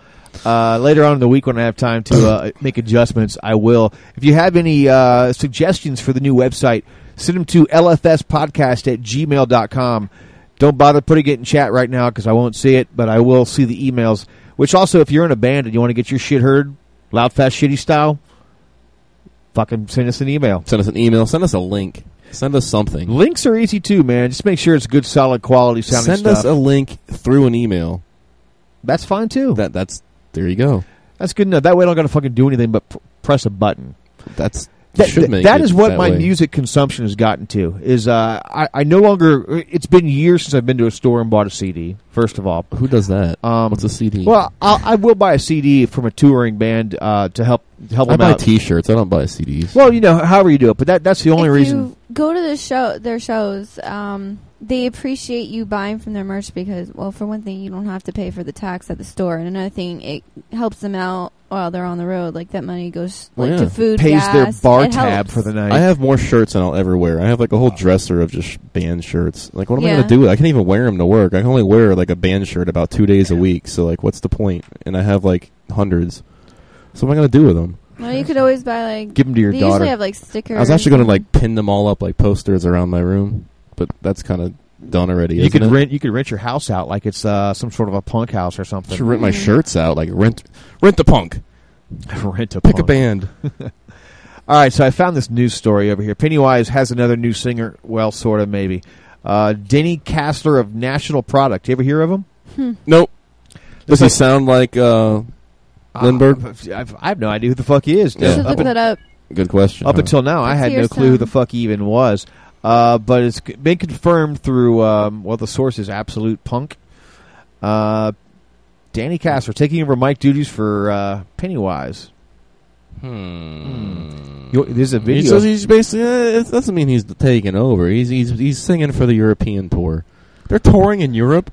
Uh, later on in the week when I have time to uh, make adjustments, I will. If you have any uh, suggestions for the new website, send them to lfspodcast at gmail.com. Don't bother putting it in chat right now because I won't see it, but I will see the emails. Which also, if you're in a band and you want to get your shit heard, loud, fast, shitty style, fucking send us an email. Send us an email. Send us a link. Send us something. Links are easy too, man. Just make sure it's good, solid, quality sounding Send stuff. us a link through an email. That's fine too. That that's there you go. That's good enough. That way, I don't got to fucking do anything but pr- press a button. That's That, should that- make that it is what that my way. music consumption has gotten to. Is uh, I, I no longer. It's been years since I've been to a store and bought a CD. First of all, Who does that? um, What's a CD? well, I'll, I will buy a CD from a touring band uh, to help help I them buy out. T-shirts. I don't buy CDs. well, you know, however you do it, but that that's the only if reason. you go to the show, their shows, um, they appreciate you buying from their merch because, well, for one thing, you don't have to pay for the tax at the store, and another thing, it helps them out while they're on the road. Like that money goes Well, like yeah. to food, pays their bar It tab helps. for the night. I have more shirts than I'll ever wear. I have like a whole dresser of just band shirts. Like, what am I going to do with? I can't even wear them to work. I can only wear like a band shirt about two days a week. So like, what's the point? And I have like hundreds. So what am I going to do with them? Well, you could always buy like Give them to your they daughter. usually have like stickers. I was actually going to like pin them all up like posters around my room, but that's kind of done already. you isn't could it? rent you could rent your house out like it's uh, some sort of a punk house or something. should rent my shirts out. Like rent, rent the punk. rent a Pick a band. All right, so I found this news story over here. Pennywise has another new singer. Well, sort of, maybe. Uh, Denny Castler of National Product. You ever hear of him? nope. Does he sound like uh, Lindberg? Uh, I've, I have no idea who the fuck he is. Yeah. should Up, look that up. Good question. up huh? until now, I Let's had no clue who the fuck he even was. Uh, but it's been confirmed through, um, well, the source is Absolute Punk. Uh, Danny Castler taking over mic duties for uh, Pennywise. Hmm. You- there's a He video. says he's basically. Uh, it doesn't mean he's taking over. He's he's he's singing for the European tour. They're touring in Europe.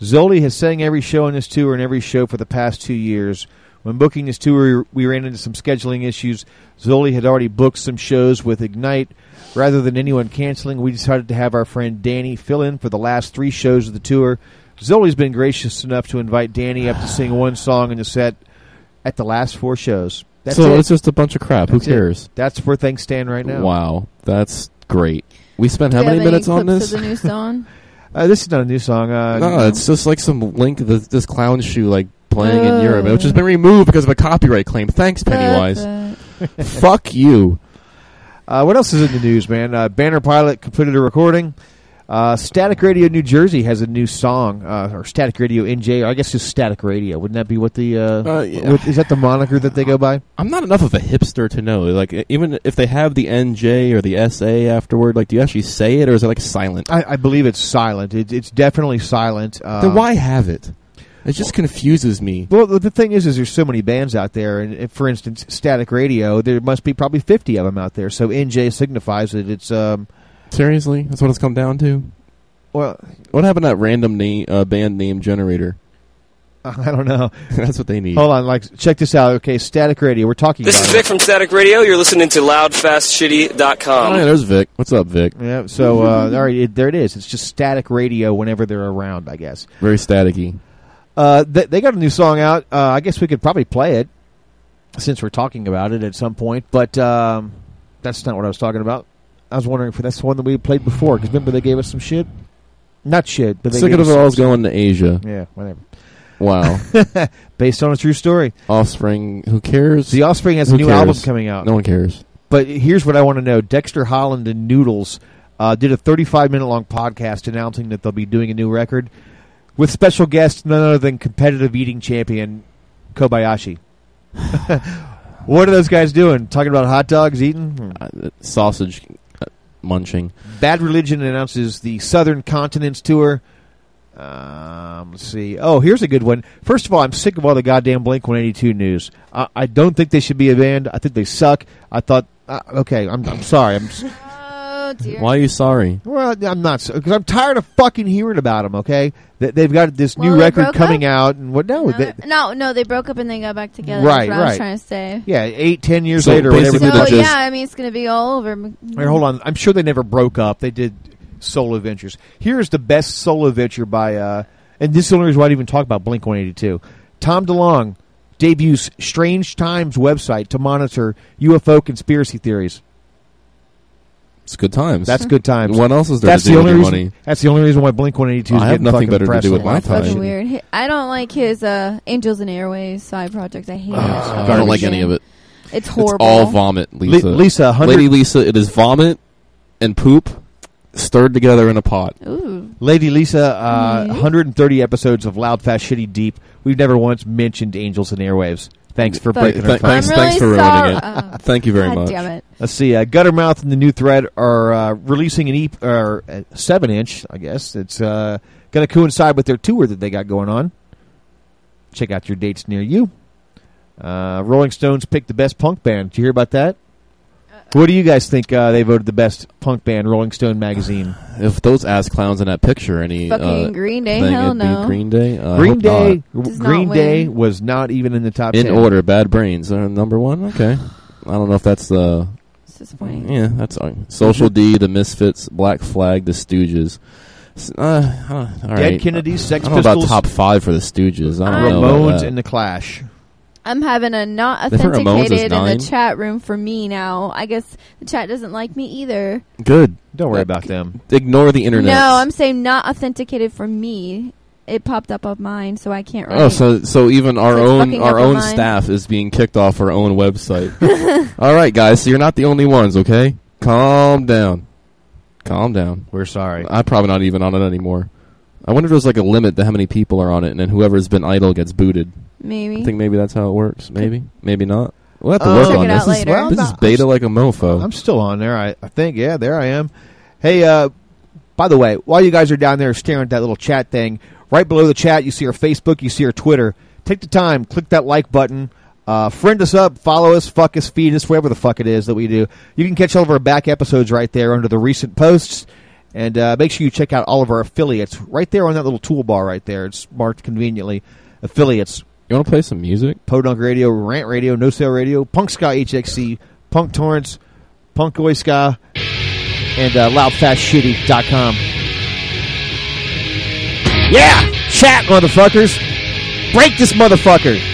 Zoli has sang every show on this tour and every show for the past two years. When booking this tour, we ran into some scheduling issues. Zoli had already booked some shows with Ignite. Rather than anyone canceling, we decided to have our friend Danny fill in for the last three shows of the tour. Zoli's been gracious enough to invite Danny up to sing one song in the set at the last four shows. That's so it. it's just a bunch of crap. That's Who it. cares? That's where things stand right now. Wow, that's great. We spent Do how you many have any minutes on this? Of the new song. Uh, this is not a new song. Uh, no, it's just like some link. This, this clown shoe like playing in Europe, which has been removed because of a copyright claim. Thanks, Pennywise. Fuck you. Uh, what else is in the news, man? Uh, Banner Pilot completed a recording. Uh, Static Radio New Jersey has a new song, uh, or Static Radio NJ. Or I guess just Static Radio. Wouldn't that be what the? Uh, yeah. what- is that the moniker that they go by? I'm not enough of a hipster to know. Like, even if they have the NJ or the SA afterward, like, do you actually say it, or is it like silent? I, I believe it's silent. It, it's definitely silent. Uh, then why have it? It just confuses me. Well, the thing is, is there's so many bands out there, and for instance, Static Radio, there must be probably 50 of them out there. So NJ signifies that it's. Um, Seriously, that's what it's come down to. Well, what happened to that random name uh, band name generator? I don't know. that's what they need. Hold on, like check this out. Okay, Static Radio. We're talking. This about is it. Vic from Static Radio. You're listening to loudfastshitty.com. Oh, yeah, there's Vic. What's up, Vic? Yeah. So uh, all right, it, there it is. It's just Static Radio whenever they're around. I guess. Very staticky. Uh, they, they got a new song out. Uh, I guess we could probably play it since we're talking about it at some point. But um, that's not what I was talking about. I was wondering if that's the one that we played before. Because remember they gave us some shit. Not shit, but they Sick of us it all is going to Asia. Yeah, whatever. Wow. Based on a true story. Offspring. Who cares? The Offspring has Who a new cares? album coming out. No one cares. But here's what I want to know: Dexter Holland and Noodles uh, did a 35 minute long podcast announcing that they'll be doing a new record with special guest none other than competitive eating champion Kobayashi. what are those guys doing? Talking about hot dogs eating? Uh, sausage uh, munching. Bad Religion announces the Southern Continents tour. Um, let's see. Oh, here's a good one. First of all, I'm sick of all the goddamn Blink 182 news. I, I don't think they should be a band. I think they suck. I thought, uh, okay, I'm, I'm sorry. I'm Oh dear. Why are you sorry? well, I'm not because I'm tired of fucking hearing about them. Okay, They- they've got this Well, new record coming up? out, and what? No, No, they- no, no, they broke up and they got back together. Right, That's what I was right. trying to say. yeah, eight, ten years So later, whatever. basically So just- yeah, I mean it's gonna be all over. Wait, hold on. I'm sure they never broke up. They did solo ventures. Here's the best solo venture by, uh, and this is the only reason why I didn't even talk about Blink 182. Tom DeLonge debuts Strange Times website to monitor UFO conspiracy theories. It's good times. That's good times. What else is there That's to do the with only your reason. money? That's the only reason why Blink 182 is I have nothing better to do with my time. Fucking weird. Hi- I don't like his uh, Angels and Airwaves side project. I hate it. I don't like any of it. It's horrible. It's all vomit, Lisa. Le- Lisa, 100 Lady Lisa, it is vomit and poop stirred together in a pot. Ooh. Lady Lisa, uh, Mhm. 130 episodes of Loud, Fast, Shitty, Deep. We've never once mentioned Angels and Airwaves. Thanks for Fuck. breaking Th- our time. thanks, I'm thanks for ruining sorry. it. Oh. Thank you very God much. damn it. Let's see. Uh, Guttermouth and the New Thread are uh, releasing an EP, or a seven inch, I guess. It's uh, going to coincide with their tour that they got going on. Check out your dates near you. Uh, Rolling Stones picked the best punk band. Did you hear about that? What do you guys think uh, they voted the best punk band? Rolling Stone magazine. If those ass clowns in that picture, any Fucking uh, Green Day, thing, hell no. Green Day. Uh, Green Day. not. Does not Green Day was not even in the top in 10. order. Bad Brains, uh, number one. Okay, I don't know if that's the. It's disappointing. Yeah, that's uh, Social D, the Misfits, Black Flag, the Stooges. S- Uh, uh, all right. Dead Kennedys, Sex I don't know about Pistols, top five for the Stooges. I don't know. Ramones, about that. and the Clash. I'm having a not They put Ramones as authenticated in the chat room for me now. I guess the chat doesn't like me either. Good. Don't worry Uh, about them. Ignore the internet. No, I'm saying not authenticated for me. It popped up on mine, so I can't write. Oh, so so even our So it's own our own staff is being kicked off our own website. All right, guys. So you're not the only ones. Okay, calm down. Calm down. We're sorry. I'm probably not even on it anymore. I wonder if there's like a limit to how many people are on it, and then whoever's been idle gets booted. Maybe. I think maybe that's how it works. Maybe, maybe not. We'll have to Uh, work on this. This, is. Well, this no, is I'm beta like a mofo. I'm still on there. I, I think. Yeah, there I am. Hey, uh, by the way, while you guys are down there staring at that little chat thing, right below the chat, you see our Facebook, you see our Twitter. Take the time, click that like button, uh, friend us up, follow us, fuck us, feed us, whatever the fuck it is that we do. You can catch all of our back episodes right there under the recent posts. And uh, make sure you check out all of our affiliates right there on that little toolbar right there. It's marked conveniently. Affiliates. you want to play some music? Podunk Radio, Rant Radio, No Sale Radio, Punk Ska HXC, Punk Torrents, Punk Oi Ska, and uh, LoudFastShitty.com. Yeah! Chat, motherfuckers! Break this motherfucker!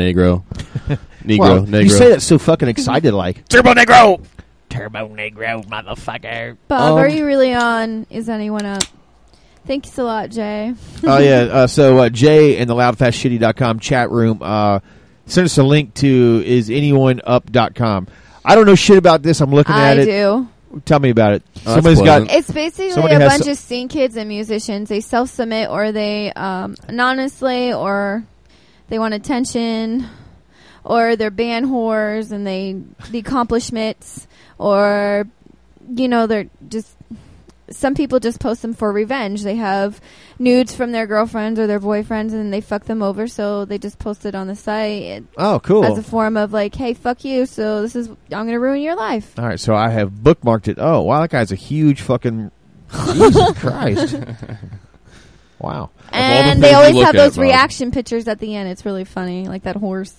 Negro. Negro. Well, Negro. You say that so fucking excited, like Turbonegro. Turbo Negro, motherfucker. Bob, Um, are you really on? Is anyone up? Thanks a lot, Jay. oh yeah. Uh, so uh, Jay in the loudfastshitty.com chat room uh, sent us a link to is anyoneup.com. I don't know shit about this. I'm looking I at it. I do. Tell me about it. Oh, Somebody's that's got. It's basically a bunch of scene kids and musicians. They self submit or they um, anonymously or they want attention or they're band whores and they the accomplishments or you know they're just some people just post them for revenge. They have nudes from their girlfriends or their boyfriends and they fuck them over so they just post it on the site Oh, cool. as a form of like, hey, fuck you. So this is I'm going to ruin your life. All right, so I have bookmarked it. Oh, wow, that guy's a huge fucking. Jesus Christ! Wow. And they always have those reaction pictures at the end. It's really funny, like that horse.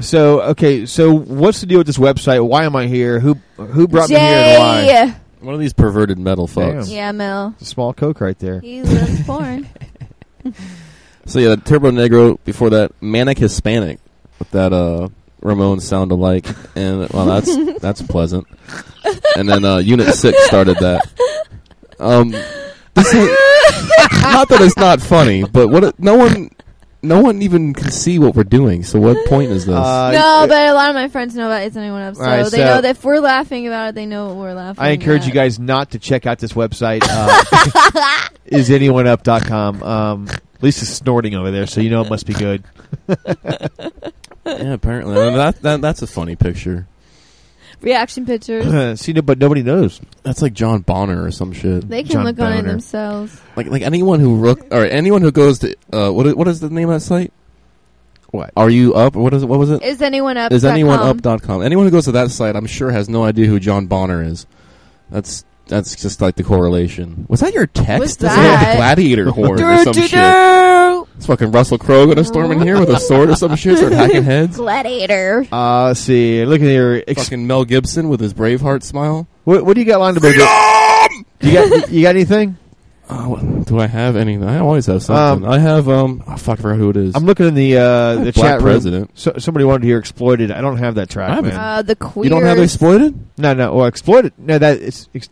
So okay, so what's the deal with this website? Why am I here? Who who brought me here and why? One of these perverted metal fucks. Yeah, Mel. A small coke right there. He loves porn. So yeah, Turbonegro. Before that, Manic Hispanic with that uh, Ramon sound alike, and well, that's that's pleasant. And then uh, Unit Six started that. Um, this is, not that it's not funny, but what? It, no one, no one even can see what we're doing. So what point is this? Uh, no, but a lot of my friends know about It's Anyone Up, so Alright, they so- know that if we're laughing about it, they know what we're laughing I encourage at. you guys not to check out this website. Uh, is anyoneup.com. Um, Lisa's snorting over there, so you know it must be good. yeah, apparently I mean, that, that that's a funny picture. Reaction pictures. See, no, but nobody knows. That's like John Bonner or some shit. They can John look on it themselves. Like like anyone who look or anyone who goes to uh, what is, what is the name of that site? What are you up? Or what is it? What was it? Is anyone up? Is anyone com. up.com. Anyone who goes to that site, I'm sure has no idea who John Bonner is. That's that's just like the correlation. Was that your text? What's That's like that? the gladiator horn or Do, some shit. do. It's fucking Russell Crowe gonna storm in here with a sword or some shit, start hacking heads. Gladiator. Uh, let's see. Look at your. Fucking Mel Gibson with his Braveheart smile. what, what do you got lined up? You got you got anything? Oh, do I have anything? I always have something. Um, I have um. Oh, fuck, I forgot who it is. I'm looking in the uh, the Black chat room. President. So, somebody wanted to hear exploited. I don't have that track. I haven't. man. Uh, the queer. you don't have exploited? No, no. Well, exploited. No, that it's. Ex-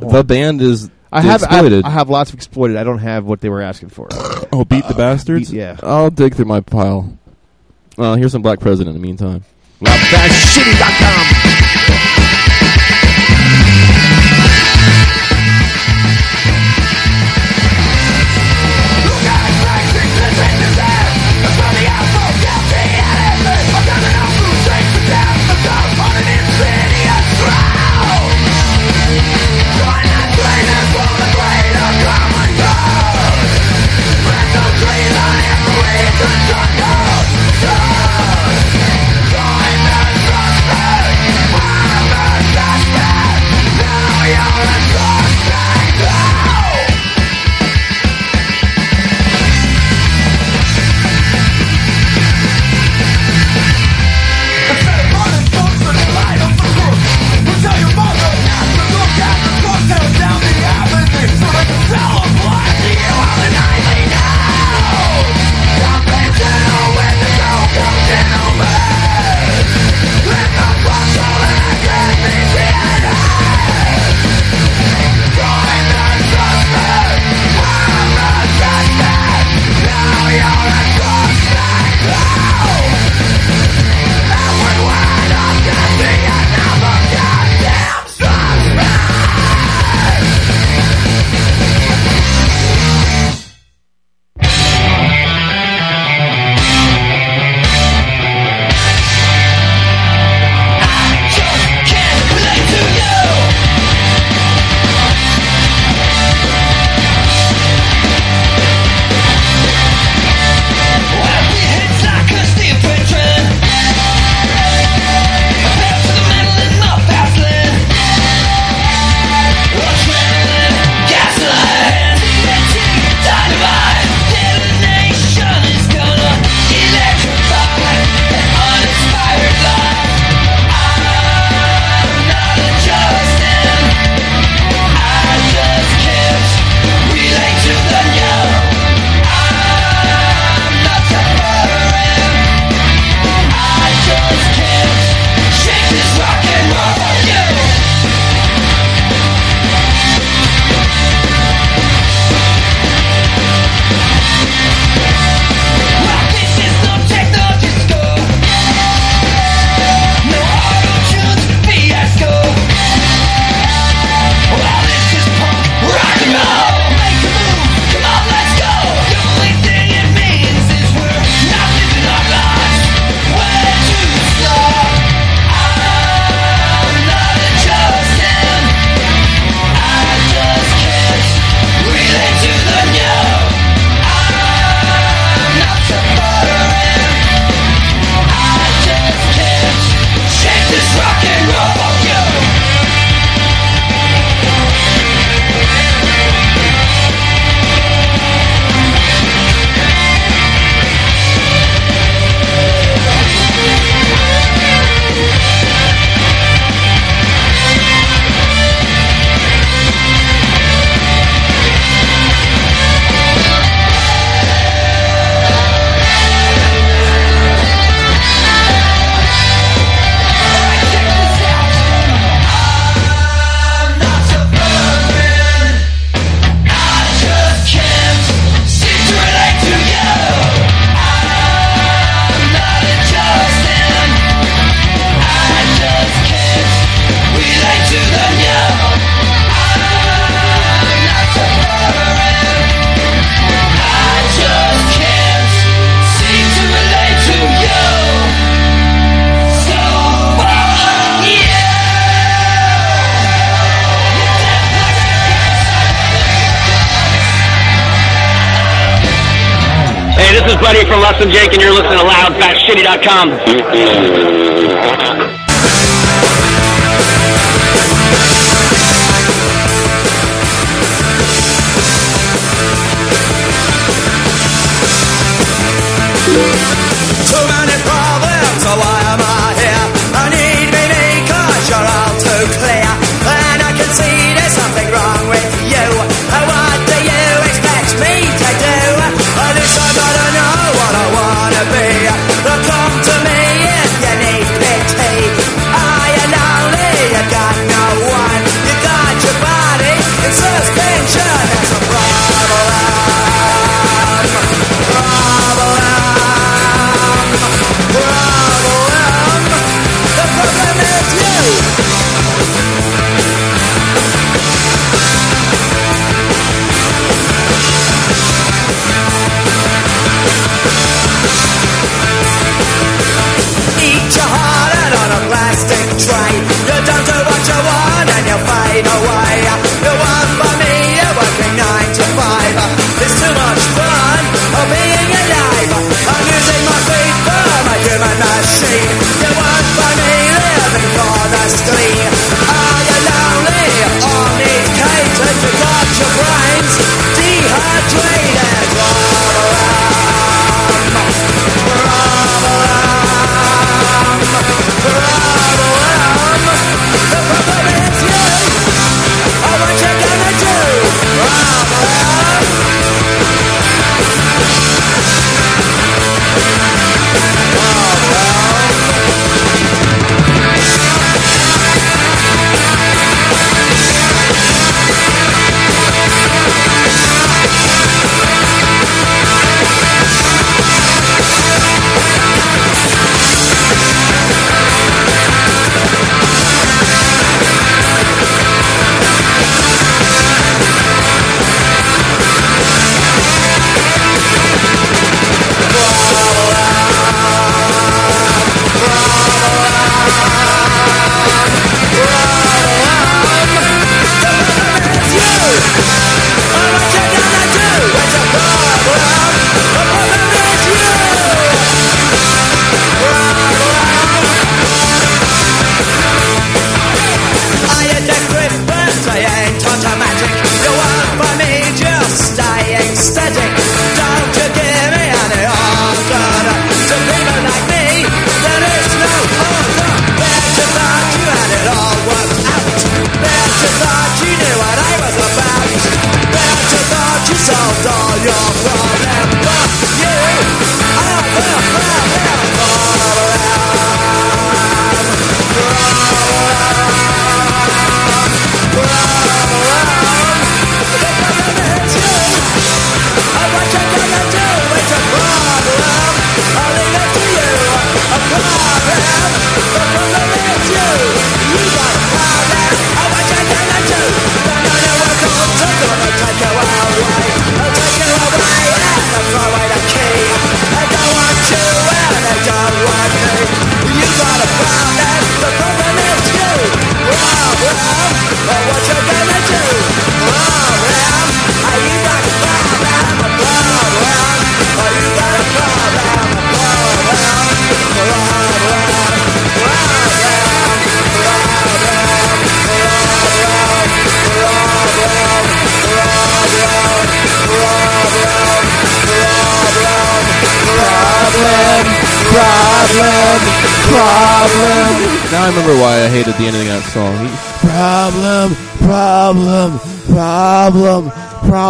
The band is I have, I have. I have lots of exploited. I don't have what they were asking for. oh, beat the uh, bastards. beat- yeah. I'll dig through my pile. Well, here's some Black President in the meantime. Shitty.com.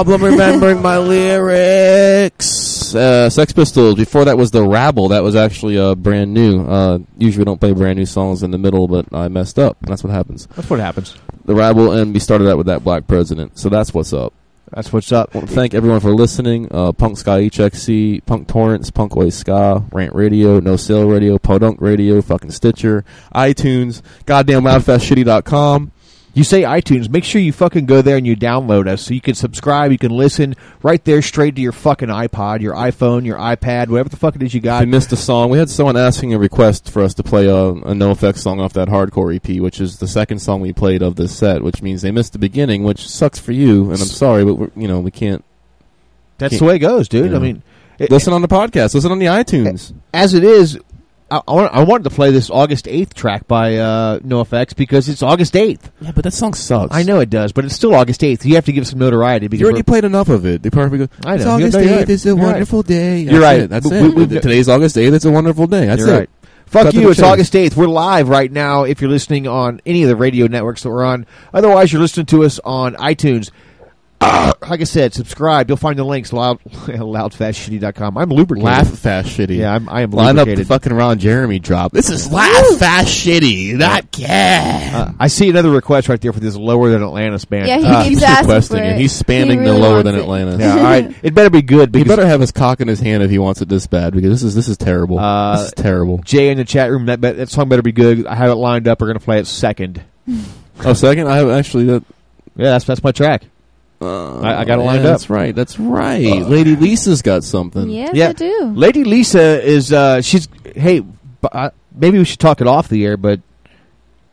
problem. Remembering my lyrics. Uh, Sex Pistols. Before that was the Rabble. That was actually uh, brand new. Uh, usually we don't play brand new songs in the middle, but I messed up. That's what happens. That's what happens. The Rabble, and we started out with that Black President. So that's what's up. That's what's up. I want to thank everyone for listening. Uh, Punk Ska HXC, Punk Torrents, Punk Oi Ska, Rant Radio, No Sale Radio, Podunk Radio, fucking Stitcher, iTunes, goddamn loudfastshitty.com. You say iTunes, make sure you fucking go there and you download us so you can subscribe, you can listen right there straight to your fucking iPod, your iPhone, your iPad, whatever the fuck it is you If got. we missed a song, we had someone asking a request for us to play a, a NOFX song off that hardcore EP, which is the second song we played of this set, which means they missed the beginning, which sucks for you, and I'm sorry, but we're, you know we can't. That's can't- the way it goes, dude. Yeah. I mean, Listen on the podcast. Listen on the iTunes. As it is, I, I, want, I wanted to play this August 8th track by uh, NoFX because it's August 8th. Yeah, but that song sucks. I know it does, but it's still August 8th. You have to give some notoriety. Because You already played enough of it. They probably go, I It's know. August You're right. 8th. It's a You're right. wonderful day. You're That's right. it. That's We- it. we- we- Today's August 8th. It's a wonderful day. That's You're it. right. Fuck Cut you. It's. August 8th. We're live right now if you're listening on any of the radio networks that we're on. Otherwise, you're listening to us on iTunes. Like I said, subscribe. You'll find the links loud, loudfastshitty.com. I'm lubricated. Laugh fast shitty. Yeah, I'm, I am Line up the fucking Ron Jeremy drop. This is laugh fast shitty. Not care. Uh, I see another request right there for this lower than Atlantis band. Yeah, he Uh, keeps He's asking requesting for it. it. He's He spamming really the lower wants than it. Atlanta. yeah, all right. It better be good He because better have his cock in his hand if he wants it this bad because this is this is terrible. Uh, this is terrible. Jay in the chat room, that, that that song better be good. I have it lined up. We're going to play it second. Oh, second, I have actually that. Yeah, that's that's my track. I, I got it yeah, up. That's right. That's right. Lady Lisa's got something. Yes, Yeah. I do. Lady Lisa is uh she's hey b- uh, maybe we should talk it off the air, but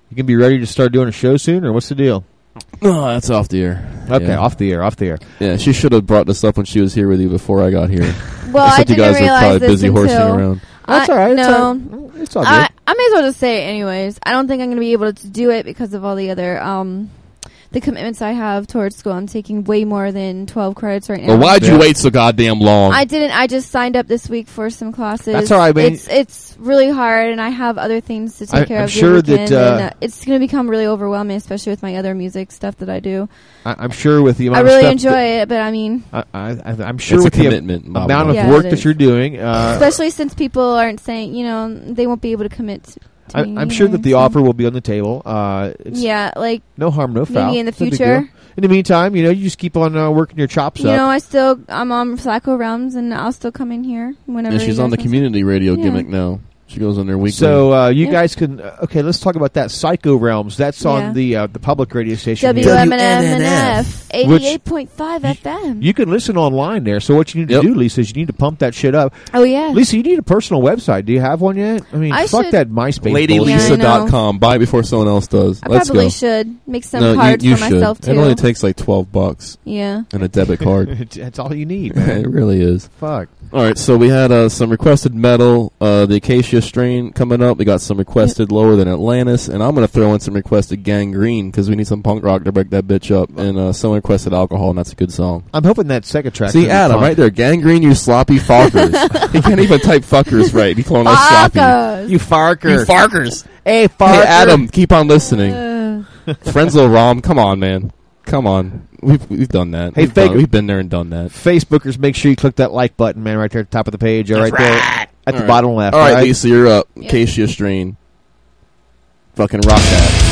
you can be ready to start doing a show soon, or what's the deal? No, that's off the air. Okay, Yeah. off the air, off the air. Yeah, she should have brought this up when she was here with you before I got here. Well, I Except you didn't guys are realize probably this busy horsing until around. That's I- all right. It's No, all, Mm, it's all good. I, I may as well just say it anyways. I don't think I'm going to be able to do it because of all the other um the commitments I have towards school. I'm taking way more than 12 credits right now. Well, why'd you Yeah. wait so goddamn long? I didn't. I just signed up this week for some classes. That's all right, man. It's it's really hard, and I have other things to take I- care I'm of. the sure that, weekend, and, uh, uh, it's going to become really overwhelming, especially with my other music stuff that I do. I, I'm sure with the I amount really of stuff enjoy it, but I mean, that- I, I, I, I'm sure It's a with the am- commitment, Bob. amount of Yeah, work it that is. you're doing. Uh, especially since people aren't saying, you know, they won't be able to commit. To, to I, me I'm sure that the offer will be on the table. Uh, it's Yeah, like no harm, no foul. maybe in the It's no big future. In the meantime, you know, you just keep on uh, working your chops You up. know, I still I'm on Psycho Realms, and I'll still come in here whenever. and she's on the community radio Yeah. gimmick now. She goes on there weekly. So uh, you Yeah. guys can uh, okay. Let's talk about that. Psycho Realms. That's Yeah. on the uh, the public radio station. WMNF 88.5 FM. You can listen online there. So what you need Yep. to do, Lisa, is you need to pump that shit up. oh yeah. Lisa, you need a personal website. Do you have one yet? I mean, I fuck should- that MySpace. bullshit. LadyLisa.com. Buy it before someone else does. I Let's probably go. should make some no, cards you, you for should. myself too. It only takes like twelve bucks yeah. and a debit card. That's all you need, man. it really is. fuck. All right, so we had uh, some requested metal, uh, the Acacia strain coming up. We got some requested lower than Atlantis, and I'm going to throw in some requested Gang Green because we need some punk rock to break that bitch up. And uh, someone requested Alcohol, and that's a good song. I'm hoping that second track. See, Adam, fun. right there, Gang Green, you sloppy fuckers. he can't even type fuckers right. He calling us sloppy. You farker. You farkers. hey, farker. Hey, Adam, keep on listening. Uh, Frenzel Rom, come on, man. Come on. We've, we've done that. Hey, we've, done- we've been there and done that. Facebookers, make sure you click that like button, man, right there at the top of the page, or right, there at the All right. bottom left. All right, right? Lisa, you're up. Yeah. Acacia strain. Fucking rock that.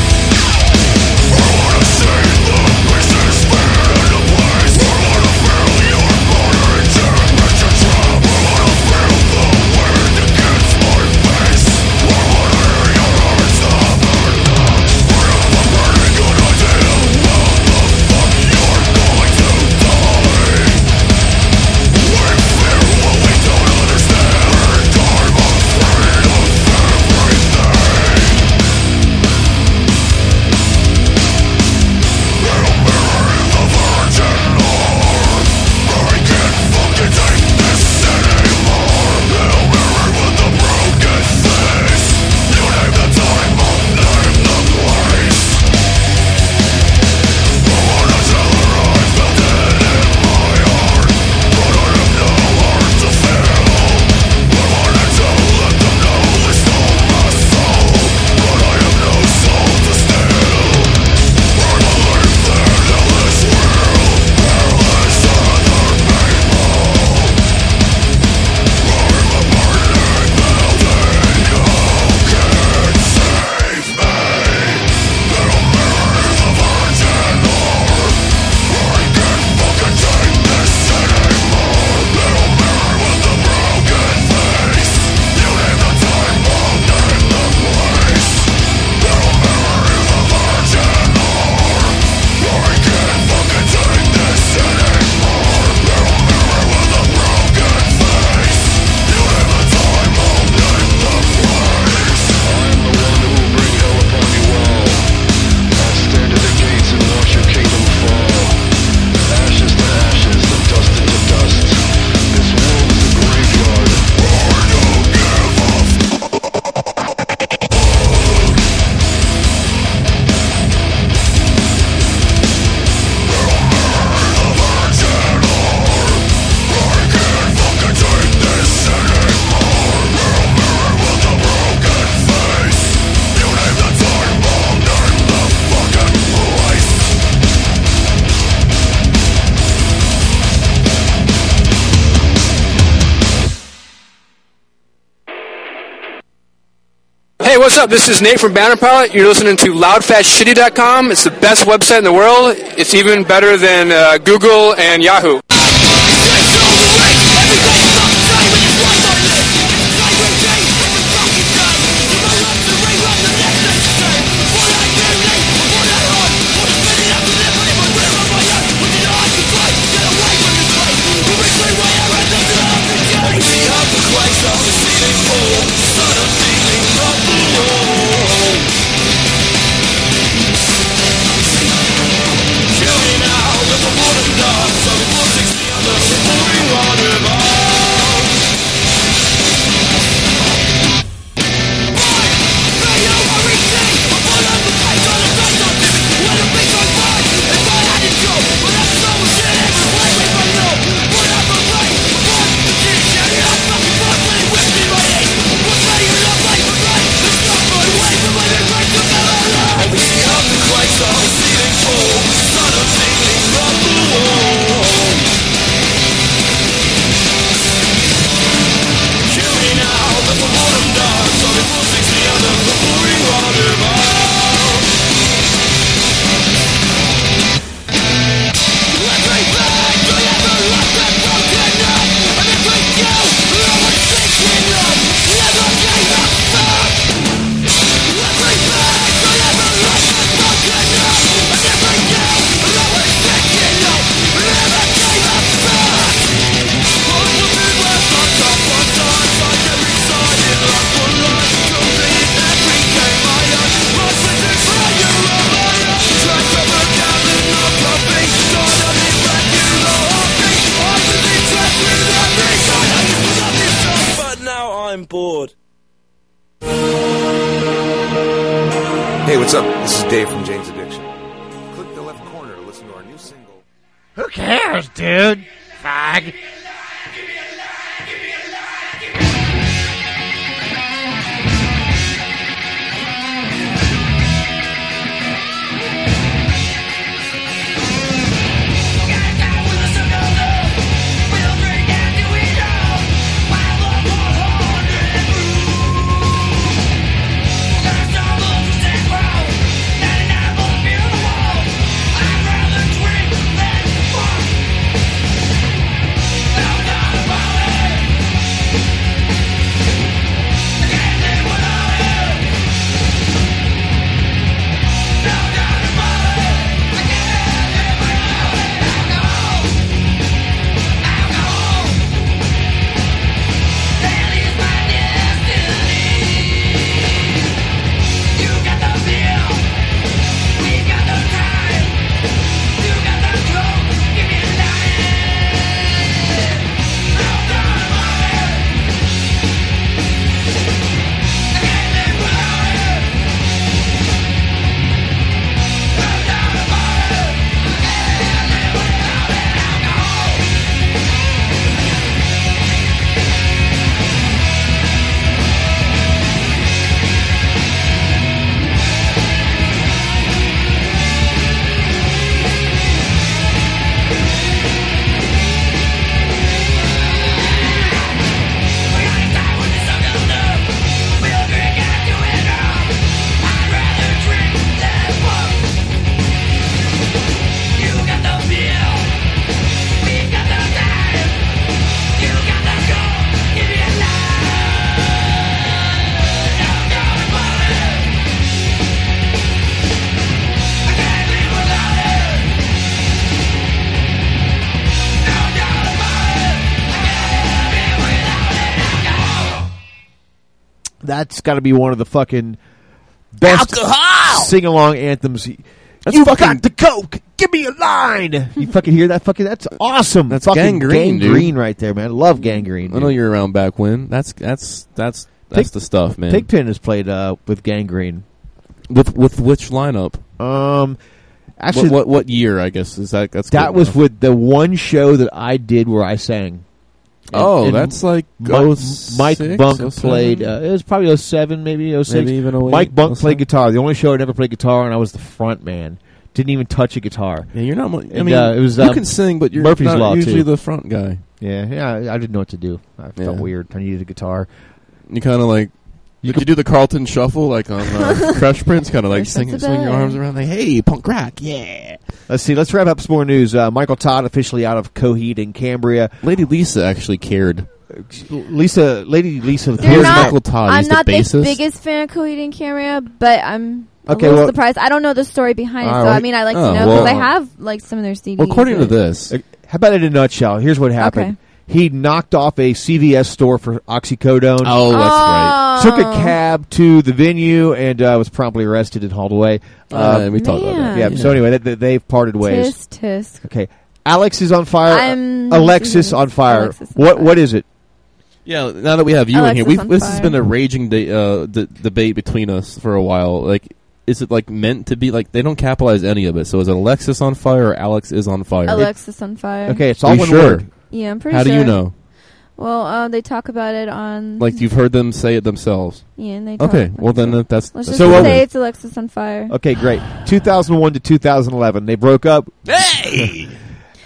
This is Nate from Banner Pilot. You're listening to loudfastshitty.com. It's the best website in the world. It's even better than uh, Google and Yahoo. That's got to be one of the fucking best sing along anthems. That's you fucking- got the coke. Give me a line. You fucking hear that? Fucking that's awesome. That's fucking Gang Green, dude. Gang Green right there, man. I love Gang Green. I know you're around back when. That's that's that's that's Pig- the stuff, man. Pigpen has played uh, with Gang Green. With with which lineup? Um, actually, what, what what year? I guess is that that's that was enough. with the one show that I did where I sang. Oh, that's like Mi- 06, Mike Bunk 07? played. Uh, it was probably 07, maybe 06. Maybe even 08, Mike Bunk 07? played guitar. The only show I never played guitar, and I was the front man. Didn't even touch a guitar. Yeah, you're not. I And, mean, uh, it was you um, can sing, but you're Murphy's not Law usually too. the front guy. Yeah, yeah. I, I didn't know what to do. I felt Yeah. weird. I needed a guitar. You kind of like You could do the Carlton Shuffle like on uh, Fresh Prince, kind of like There's sing, swing your arms around, like "Hey, punk rock, yeah." Let's see. Let's wrap up some more news. Uh, Michael Todd officially out of Coheed and Cambria. Lady Lisa actually cared. Lisa, Lady Lisa, They're Here's not, Michael Todd. I'm He's the not the, bassist. biggest fan of Coheed and Cambria, but I'm a Okay, little well- surprised. I don't know the story behind it, All so I mean, I like Oh, to know because well- I have like some of their CDs. Well, according to this, How about in a nutshell? Here's what happened. Okay. He knocked off a CVS store for oxycodone. oh, that's right. Took a cab to the venue and uh, was promptly arrested and hauled away. Uh, Um, we talked about that. yeah. So anyway, they, they've parted ways. Tisk tisk. Okay. Alex is on fire. I'm- Alexis on fire. Alexis on what? fire. What is it? Yeah, now that we have you in Alexis here, we've, on this has fire. been a raging de- uh, d- debate between us for a while. Like, is it like meant to be like they don't capitalize any of it? So is it Alexis on fire or Alex is on fire? Alexis on fire. Okay, it's Are all you one sure? word. Yeah, I'm pretty sure. How sure. do you know? Well, uh, they talk about it on. Like you've heard them say it themselves. Yeah, and they talk Okay, well then uh, that's Let's that's just So, say it's Alexis on fire. Okay, great. 2001 to 2011, they broke up. Hey!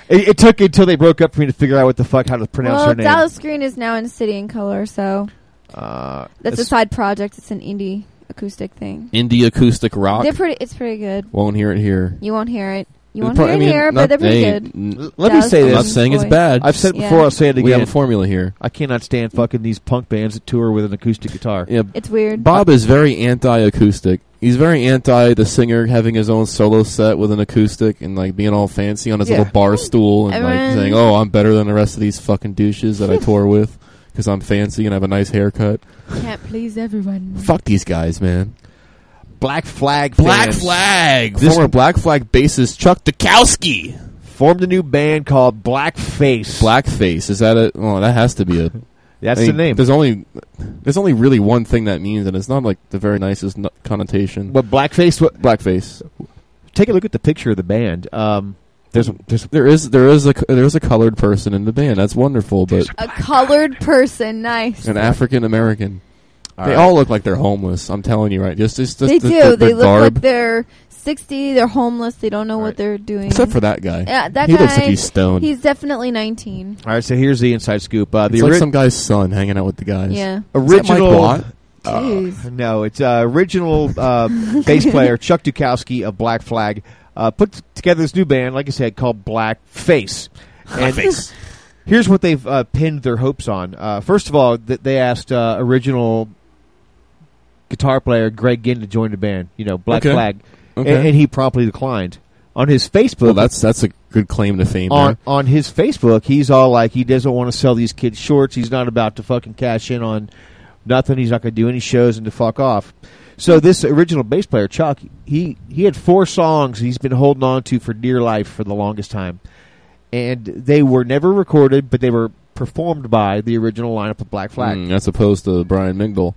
It, it took until they broke up for me to figure out what the fuck how to pronounce well, her name. Dallas Green is now in City and Color, so uh, that's a side project. It's an indie acoustic thing. Indie acoustic rock. They're pretty. It's pretty good. Won't hear it here. You won't hear it. You It's won't pro- hear I it mean, here, not- but they're pretty hey, good. n- Let me Dallas say I'm this. not Green's saying it's voice. bad. I've said it Yeah. before. I'll say it again. we again. have a formula here. I cannot stand fucking these punk bands that tour with an acoustic guitar. Yeah, It's weird. Bob is very anti-acoustic. He's very anti the singer having his own solo set with an acoustic and like being all fancy on his Yeah. little bar stool and like Everyone- saying, "Oh, I'm better than the rest of these fucking douches that I tour with because I'm fancy and I have a nice haircut." Can't please everyone. Fuck these guys, man. Black Flag Black fans Flag. This- Former Black Flag bassist Chuck Dukowski. formed a new band called Blackface. Blackface is that it? Oh, that has to be a. That's I the name. There's only there's only really one thing that means, and it's not like the very nicest no- connotation. But Blackface. What, Blackface. take a look at the picture of the band. Um, there's there's a, There is there is a there is a colored person in the band. That's wonderful, but A colored person, nice. an African American. All they right. all look like they're homeless. I'm telling you, right? Just, just, just they the, do. the- they their look garb, like they're sixty. They're homeless. They don't know what they're doing. except for that guy. yeah, that he guy. looks like he's stoned. He's definitely nineteen. all right. So here's the inside scoop. Uh, the it's like some guy's son hanging out with the guys. Yeah. Is that Mike original. Watt? Jeez. No, it's uh, original uh, bass player Chuck Dukowski of Black Flag uh, put together this new band, like I said, called Black Face. And here's what they've uh, pinned their hopes on. Uh, first of all, th- they asked uh, original guitar player Greg Ginn to join the band. You know, Black Okay. Flag, Okay. and, and he promptly declined. On his Facebook, well, that's that's a good claim to fame. on on his Facebook, he's all like he doesn't want to sell these kids shorts. He's not about to fucking cash in on nothing. He's not going to do any shows and to fuck off. So this original bass player Chuck, he he had four songs he's been holding on to for dear life for the longest time, and they were never recorded, but they were performed by the original lineup of Black Flag. Mm, as opposed to Brian Migdal.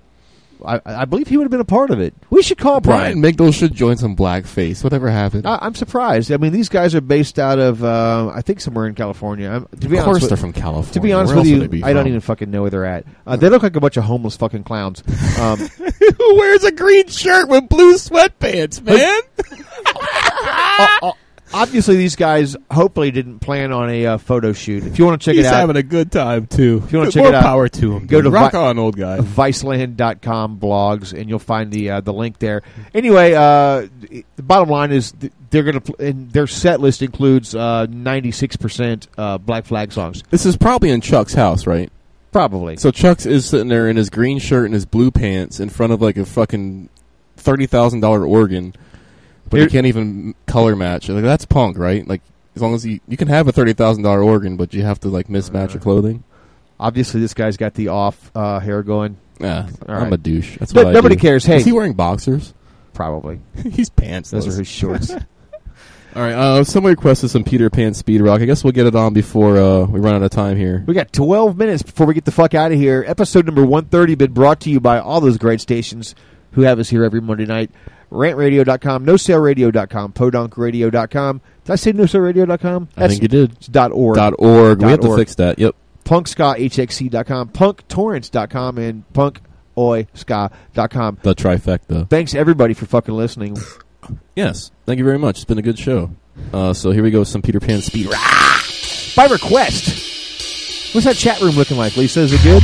I, I believe he would have been a part of it. We should call Brian Brian. Migdal should join some blackface. Whatever happened? I, I'm surprised. I mean, these guys are based out of uh, I think somewhere in California. I'm, to be of honest course with- they're from California. To be honest with you, would they be I don't even fucking know where they're at. Uh, they look like a bunch of homeless fucking clowns. Um, Who wears a green shirt with blue sweatpants, man? o- obviously, these guys hopefully didn't plan on a uh, photo shoot. If you want to check He's it out, having a good time too. If you wanna Good- check more it out, power to him. go to rock on, old guy. Viceland.com blogs, and you'll find the uh, the link there. Anyway, uh, the bottom line is they're going to and their set list includes ninety six percent Black Flag songs. This is probably in Chuck's house, right? Probably. So Chuck's is sitting there in his green shirt and his blue pants in front of like a fucking thirty thousand dollar organ, but Here- he can't even color match. Like that's punk, right? Like as long as you you can have a thirty thousand dollar organ, but you have to like mismatch your clothing. Obviously, this guy's got the off uh, hair going. Yeah, All I'm right. a douche. That's No- what I nobody cares. Hey, is he wearing boxers? probably He's pants. those are his shorts. All right. Uh, somebody requested some Peter Pan speed rock. I guess we'll get it on before uh, we run out of time here. We got 12 minutes before we get the fuck out of here. Episode number 130 been brought to you by all those great stations who have us here every Monday night. Rantradio.com, NoSaleRadio.com, PodunkRadio.com. Did I say NoSaleRadio.com? I think you did. It's dot .org. Dot org. we Dot have to fix that. Yep. PunkSkaHXC.com, PunkTorrents.com, and PunkOiSka.com. The trifecta. Thanks everybody for fucking listening. Yes. Thank you very much. It's been a good show. Uh, so here we go. with Some Peter Pan speed. By request. What's that chat room looking like, Lisa? Is it good?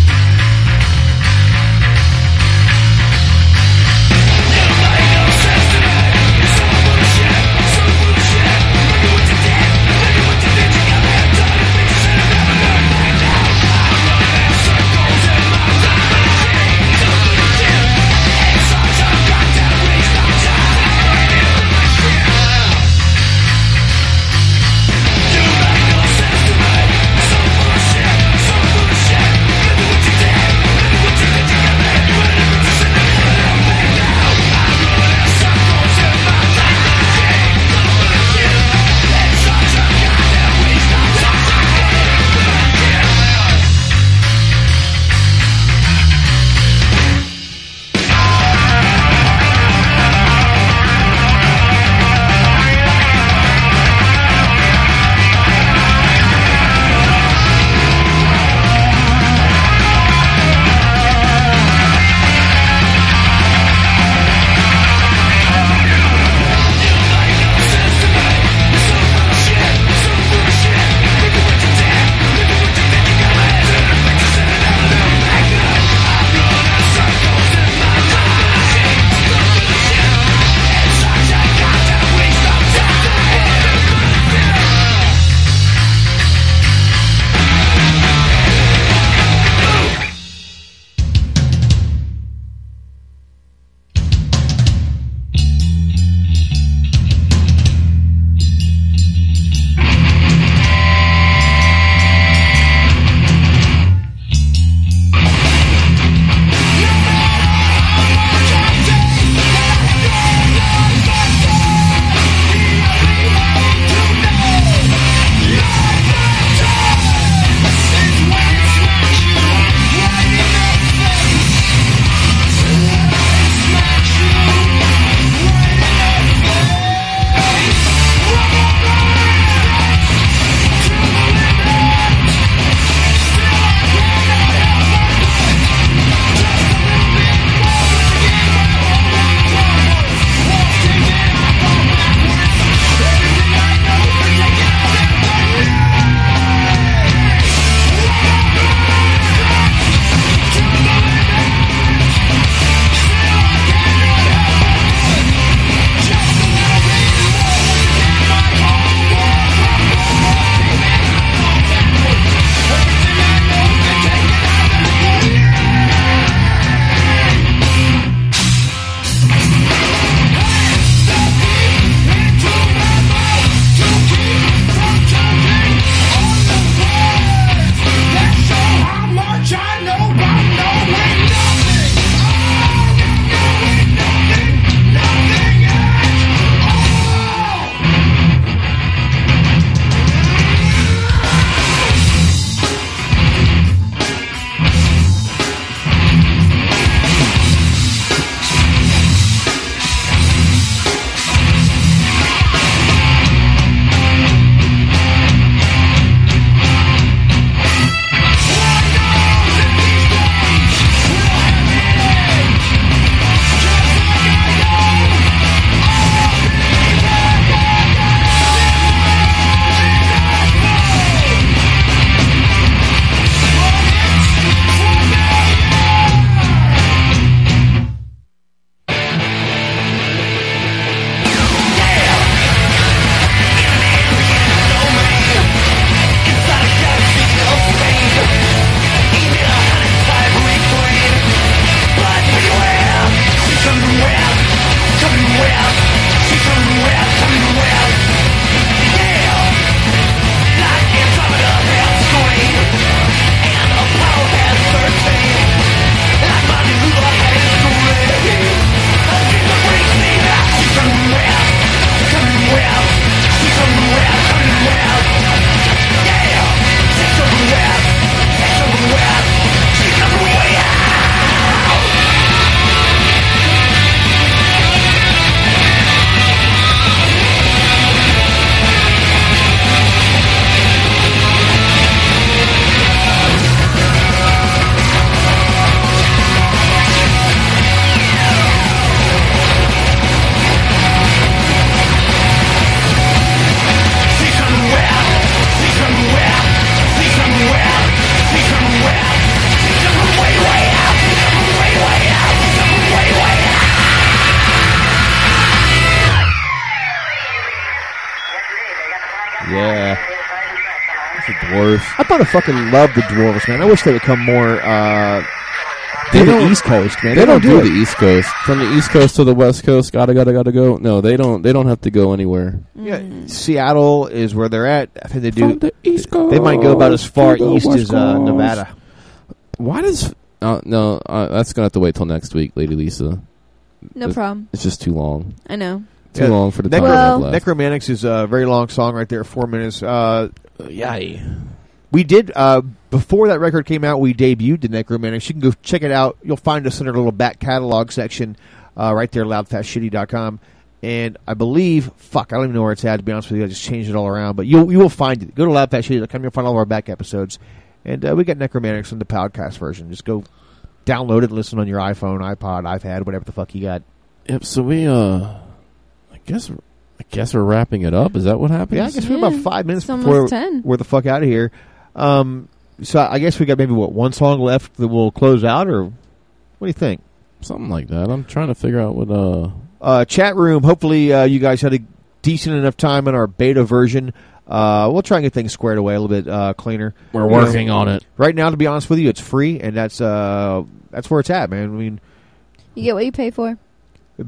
Dwarves. I fucking love the dwarves, man. I wish they would come more uh, They to the East Coast, man. They, don't, do, it. the East Coast. From the East Coast to the West Coast, gotta, gotta, gotta go. No, they don't. They don't have to go anywhere. Yeah, Seattle is where they're at. I think they do. From the East Coast They might go about as far east West as uh, Nevada. Why does? Uh, no, uh, that's gonna have to wait till next week, Lady Lisa. No It- problem. It's just too long. I know. Too long for the time Necro- I have left. Necromantics is a very long song right there, four minutes. Uh, yay. We did, uh, before that record came out, we debuted the Necromantics. You can go check it out. You'll find us in our little back catalog section uh, right there, loudfastshitty.com. And I believe, fuck, I don't even know where it's at, to be honest with you. I just changed it all around. But you'll, you will find it. Go to loudfastshitty.com. You'll find all of our back episodes. And uh, we got Necromantics in the podcast version. Just go download it and listen on your iPhone, iPod, iPad, whatever the fuck you got. Yep. So we, uh, I guess, I guess we're wrapping it up. Is that what happens? Yeah, I guess we're about five minutes It's before almost 10. we're the fuck out of here. Um, so I guess we got maybe what one song left that we'll close out, or what do you think? Something like that. I'm trying to figure out what. Uh, Uh, chat room. Hopefully, uh, you guys had a decent enough time in our beta version. Uh, we'll try and get things squared away a little bit uh, cleaner. We're You know, working on it. Right now, to be honest with you, it's free, and that's uh, that's where it's at, man. I mean, You get what you pay for.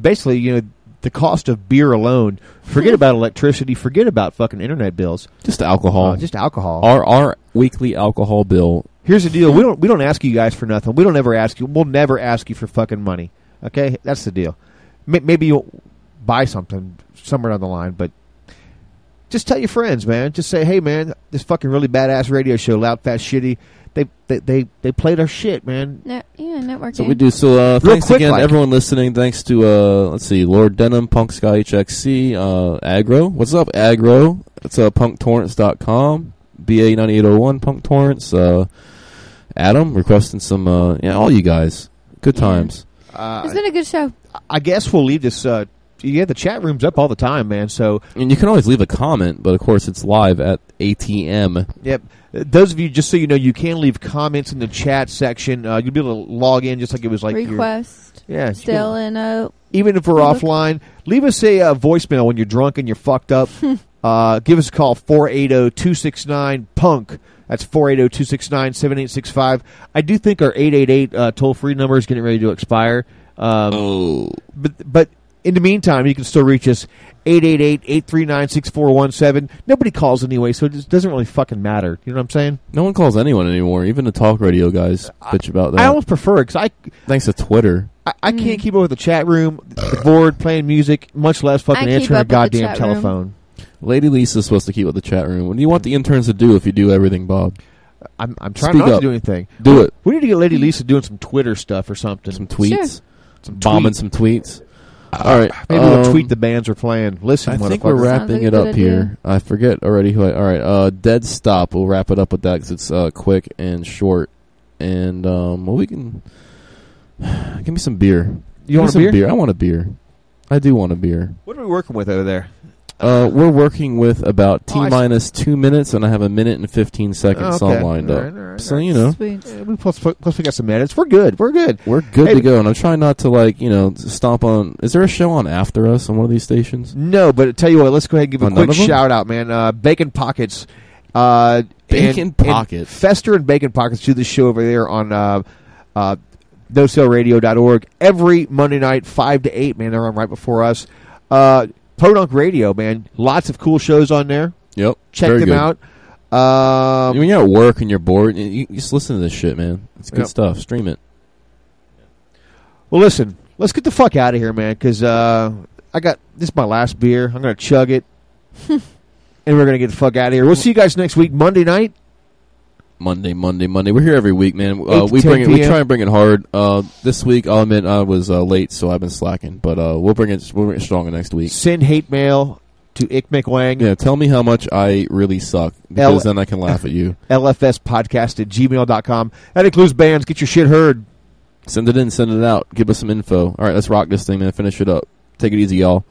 basically, you know, the cost of beer alone. Forget about electricity. Forget about fucking internet bills. just alcohol. Uh, just alcohol. Our our weekly alcohol bill. Here's the deal: we don't we don't ask you guys for nothing. We don't ever ask you. We'll never ask you for fucking money. Okay, that's the deal. May- Maybe you'll buy something somewhere down the line, but just tell your friends, man. Just say, hey, man, this fucking really badass radio show, loud, fast, shitty. They they they, they played our shit, man. Ne- yeah, networking. So we do. So uh, thanks quick, again, like- everyone listening. Thanks to uh, let's see, Lord Denim, Punk Ska HXC, uh, Aggro. What's up, Aggro? It's uh, punktorrents.com, BA ninety eight oh one, Punk Torrents. Uh, Adam requesting some. Uh, yeah, all you guys. Good times. Uh, It's been a good show. I guess we'll leave this. Uh, yeah, the chat room's up all the time, man. So And you can always leave a comment, but of course it's live at ATM. Yep. Uh, Those of you, just so you know, you can leave comments in the chat section. Uh, you'll be able to log in just like it was like your- Request. Yeah, Still can- in a. even if we're Look. offline, leave us a uh, voicemail when you're drunk and you're fucked up. uh, give us a call, 480-269-PUNK. That's 480-269-7865. I do think our 888 uh, toll-free number is getting ready to expire. Um, oh. But, but in the meantime, you can still reach us, 888-839-6417. Nobody calls anyway, so it just doesn't really fucking matter. You know what I'm saying? No one calls anyone anymore. Even the talk radio guys bitch about that. I almost prefer it, because I... Thanks to Twitter. I, I mm. can't keep up with the chat room, the board, playing music, much less fucking I keep answering a up with the goddamn chat room. telephone. Lady Lisa's supposed to keep with the chat room. What do you want the interns to do if you do everything, Bob? I'm, I'm trying Speak not up. to do anything. Do it. We need to get Lady Lisa doing some Twitter stuff or something. Some tweets. Some Bombing tweets. some tweets. All right. Maybe we'll um, tweet the bands we're playing. Listen, I think we're wrapping it up here. I forget already who I. All right. Uh, Dead Stop. We'll wrap it up with that because it's uh, quick and short. And um, well, we can. Give me some beer. Give want a some beer? I want a beer. I do want a beer. What are we working with over there? Uh, we're working with about T Oh, I s- minus two minutes, and I have a minute and fifteen second Oh, song okay. lined All up. right, all right, so you know, Sweet. Yeah, we plus, plus we got some edits. We're good. We're good. we're good Hey, to go. And I'm trying not to like you know stomp on. Is there a show on after us on one of these stations? No, but tell you what, let's go ahead and give a Oh, quick shout out, man. Uh, Bacon Pockets. Uh, Bacon and- Pocket. and Fester and Bacon Pockets do the show over there on uh, uh, NoSaleRadio.org every Monday night, 5 to 8, man. They're on right before us. Uh, Podunk Radio, man. Lots of cool shows on there. Yep, Check very them good. out. Um, when you're at work and you're bored, you, you just listen to this shit, man. It's good Yep. stuff. Stream it. Well, listen, let's get the fuck out of here, man, because uh, I got this is my last beer. I'm going to chug it, and we're going to get the fuck out of here. We'll see you guys next week, Monday night. Monday, Monday, Monday. We're here every week, man. Uh, we bring it. We try and bring it hard. Uh, this week, I'll admit I was uh, late, so I've been slacking. But uh, we'll bring it. We'll bring it stronger next week. Send hate mail to Ick McWang. Yeah, tell me how much I really suck because then I can laugh at you. LFS podcast at gmail.com. That includes bands. Get your shit heard. Send it in, send it out. Give us some info. All right, let's rock this thing, man. Finish it up. Take it easy, y'all.